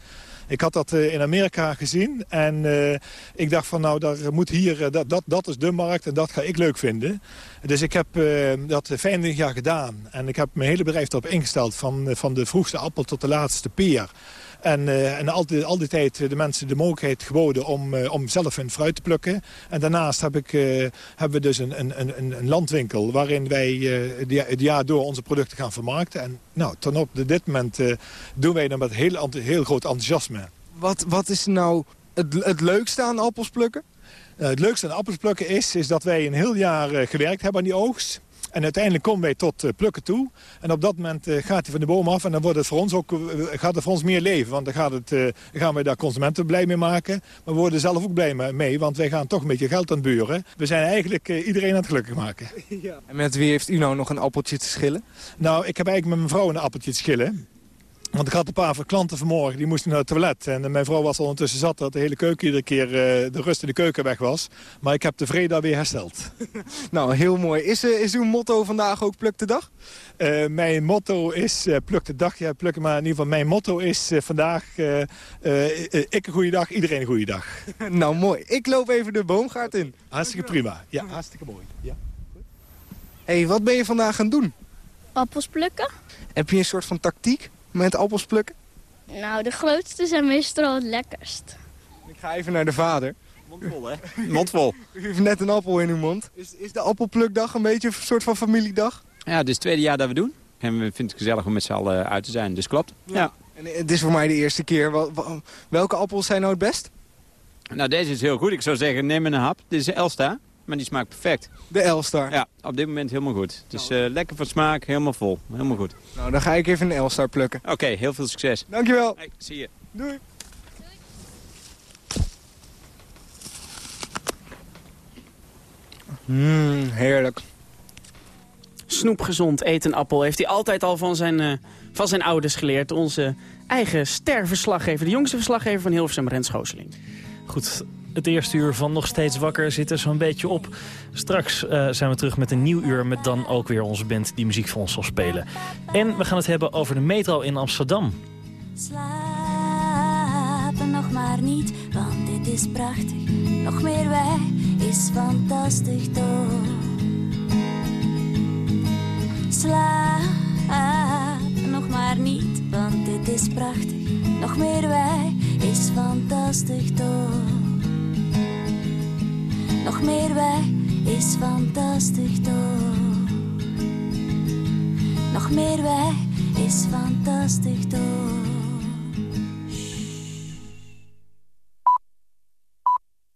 Ik had dat in Amerika gezien en uh, ik dacht van nou, daar moet hier, dat, dat, dat is de markt en dat ga ik leuk vinden. Dus ik heb uh, dat 25 jaar gedaan en ik heb mijn hele bedrijf erop ingesteld van, van de vroegste appel tot de laatste peer. En, uh, en al, die, al die tijd de mensen de mogelijkheid geboden om, uh, om zelf hun fruit te plukken. En daarnaast heb ik, hebben we dus een, een, een, een landwinkel waarin wij het jaar door onze producten gaan vermarkten. En nou, tot op dit moment doen wij dat met heel, heel groot enthousiasme. Wat, wat is nou het, het leukste aan appels plukken? het leukste aan appels plukken is, is dat wij een heel jaar gewerkt hebben aan die oogst. En uiteindelijk komen wij tot uh, plukken toe. En op dat moment uh, gaat hij van de boom af. En dan wordt het voor ons ook, uh, gaat het voor ons meer leven. Want dan, gaat het, gaan wij daar consumenten blij mee maken. Maar we worden zelf ook blij mee. Want wij gaan toch een beetje geld aan het buren. We zijn eigenlijk iedereen aan het gelukkig maken. Ja. En met wie heeft u nou nog een appeltje te schillen? Nou, ik heb eigenlijk met mijn vrouw een appeltje te schillen. Want ik had een paar klanten vanmorgen, die moesten naar het toilet. En mijn vrouw was ondertussen zat dat de hele keuken iedere keer uh, de rust in de keuken weg was. Maar ik heb de vrede weer hersteld. nou, heel mooi. Is, uh, is uw motto vandaag ook pluk de dag? Uh, mijn motto is pluk de dag. Ja, pluk, maar in ieder geval mijn motto is vandaag ik een goede dag, iedereen een goede dag. nou, mooi. Ik loop even de boomgaard in. Hartstikke prima. Ja, hartstikke mooi. Ja. hey, wat ben je vandaag gaan doen? Appels plukken. Heb je een soort van tactiek? Met appels plukken? Nou, de grootste zijn meestal het lekkerst. Ik ga even naar de vader. Mondvol, hè? Mondvol. U heeft net een appel in uw mond. Is, is de appelplukdag een beetje een soort van familiedag? Ja, dit is het tweede jaar dat we doen. En we vinden het gezellig om met z'n allen uit te zijn, dus klopt. Ja. En het is voor mij de eerste keer. Welke appels zijn nou het best? Nou, deze is heel goed. Ik zou zeggen, neem een hap. Dit is Elsta. Maar die smaakt perfect. De Elstar? Ja, op dit moment helemaal goed. Het is uh, lekker van smaak, helemaal vol. Helemaal goed. Nou, dan ga ik even een Elstar plukken. Oké, okay, heel veel succes. Dankjewel. Hey, zie je. Doei. Mmm, heerlijk. Snoepgezond eten appel heeft hij altijd al van zijn, eh, van zijn ouders geleerd. Onze eigen sterverslaggever, de jongste verslaggever van Hilversum, Rens Gooseling. Goed, het eerste uur van Nog Steeds Wakker zit er zo'n beetje op. Straks eh, zijn we terug met een nieuw uur met dan ook weer onze band die muziek voor ons zal spelen. En we gaan het hebben over de metro in Amsterdam. Slapen nog maar niet, want dit is prachtig. Nog meer wij is fantastisch toch. Slapen nog maar niet, want dit is prachtig. Nog meer wij is fantastisch toch. Nog meer wij is fantastisch toch. Nog meer wij is fantastisch toch.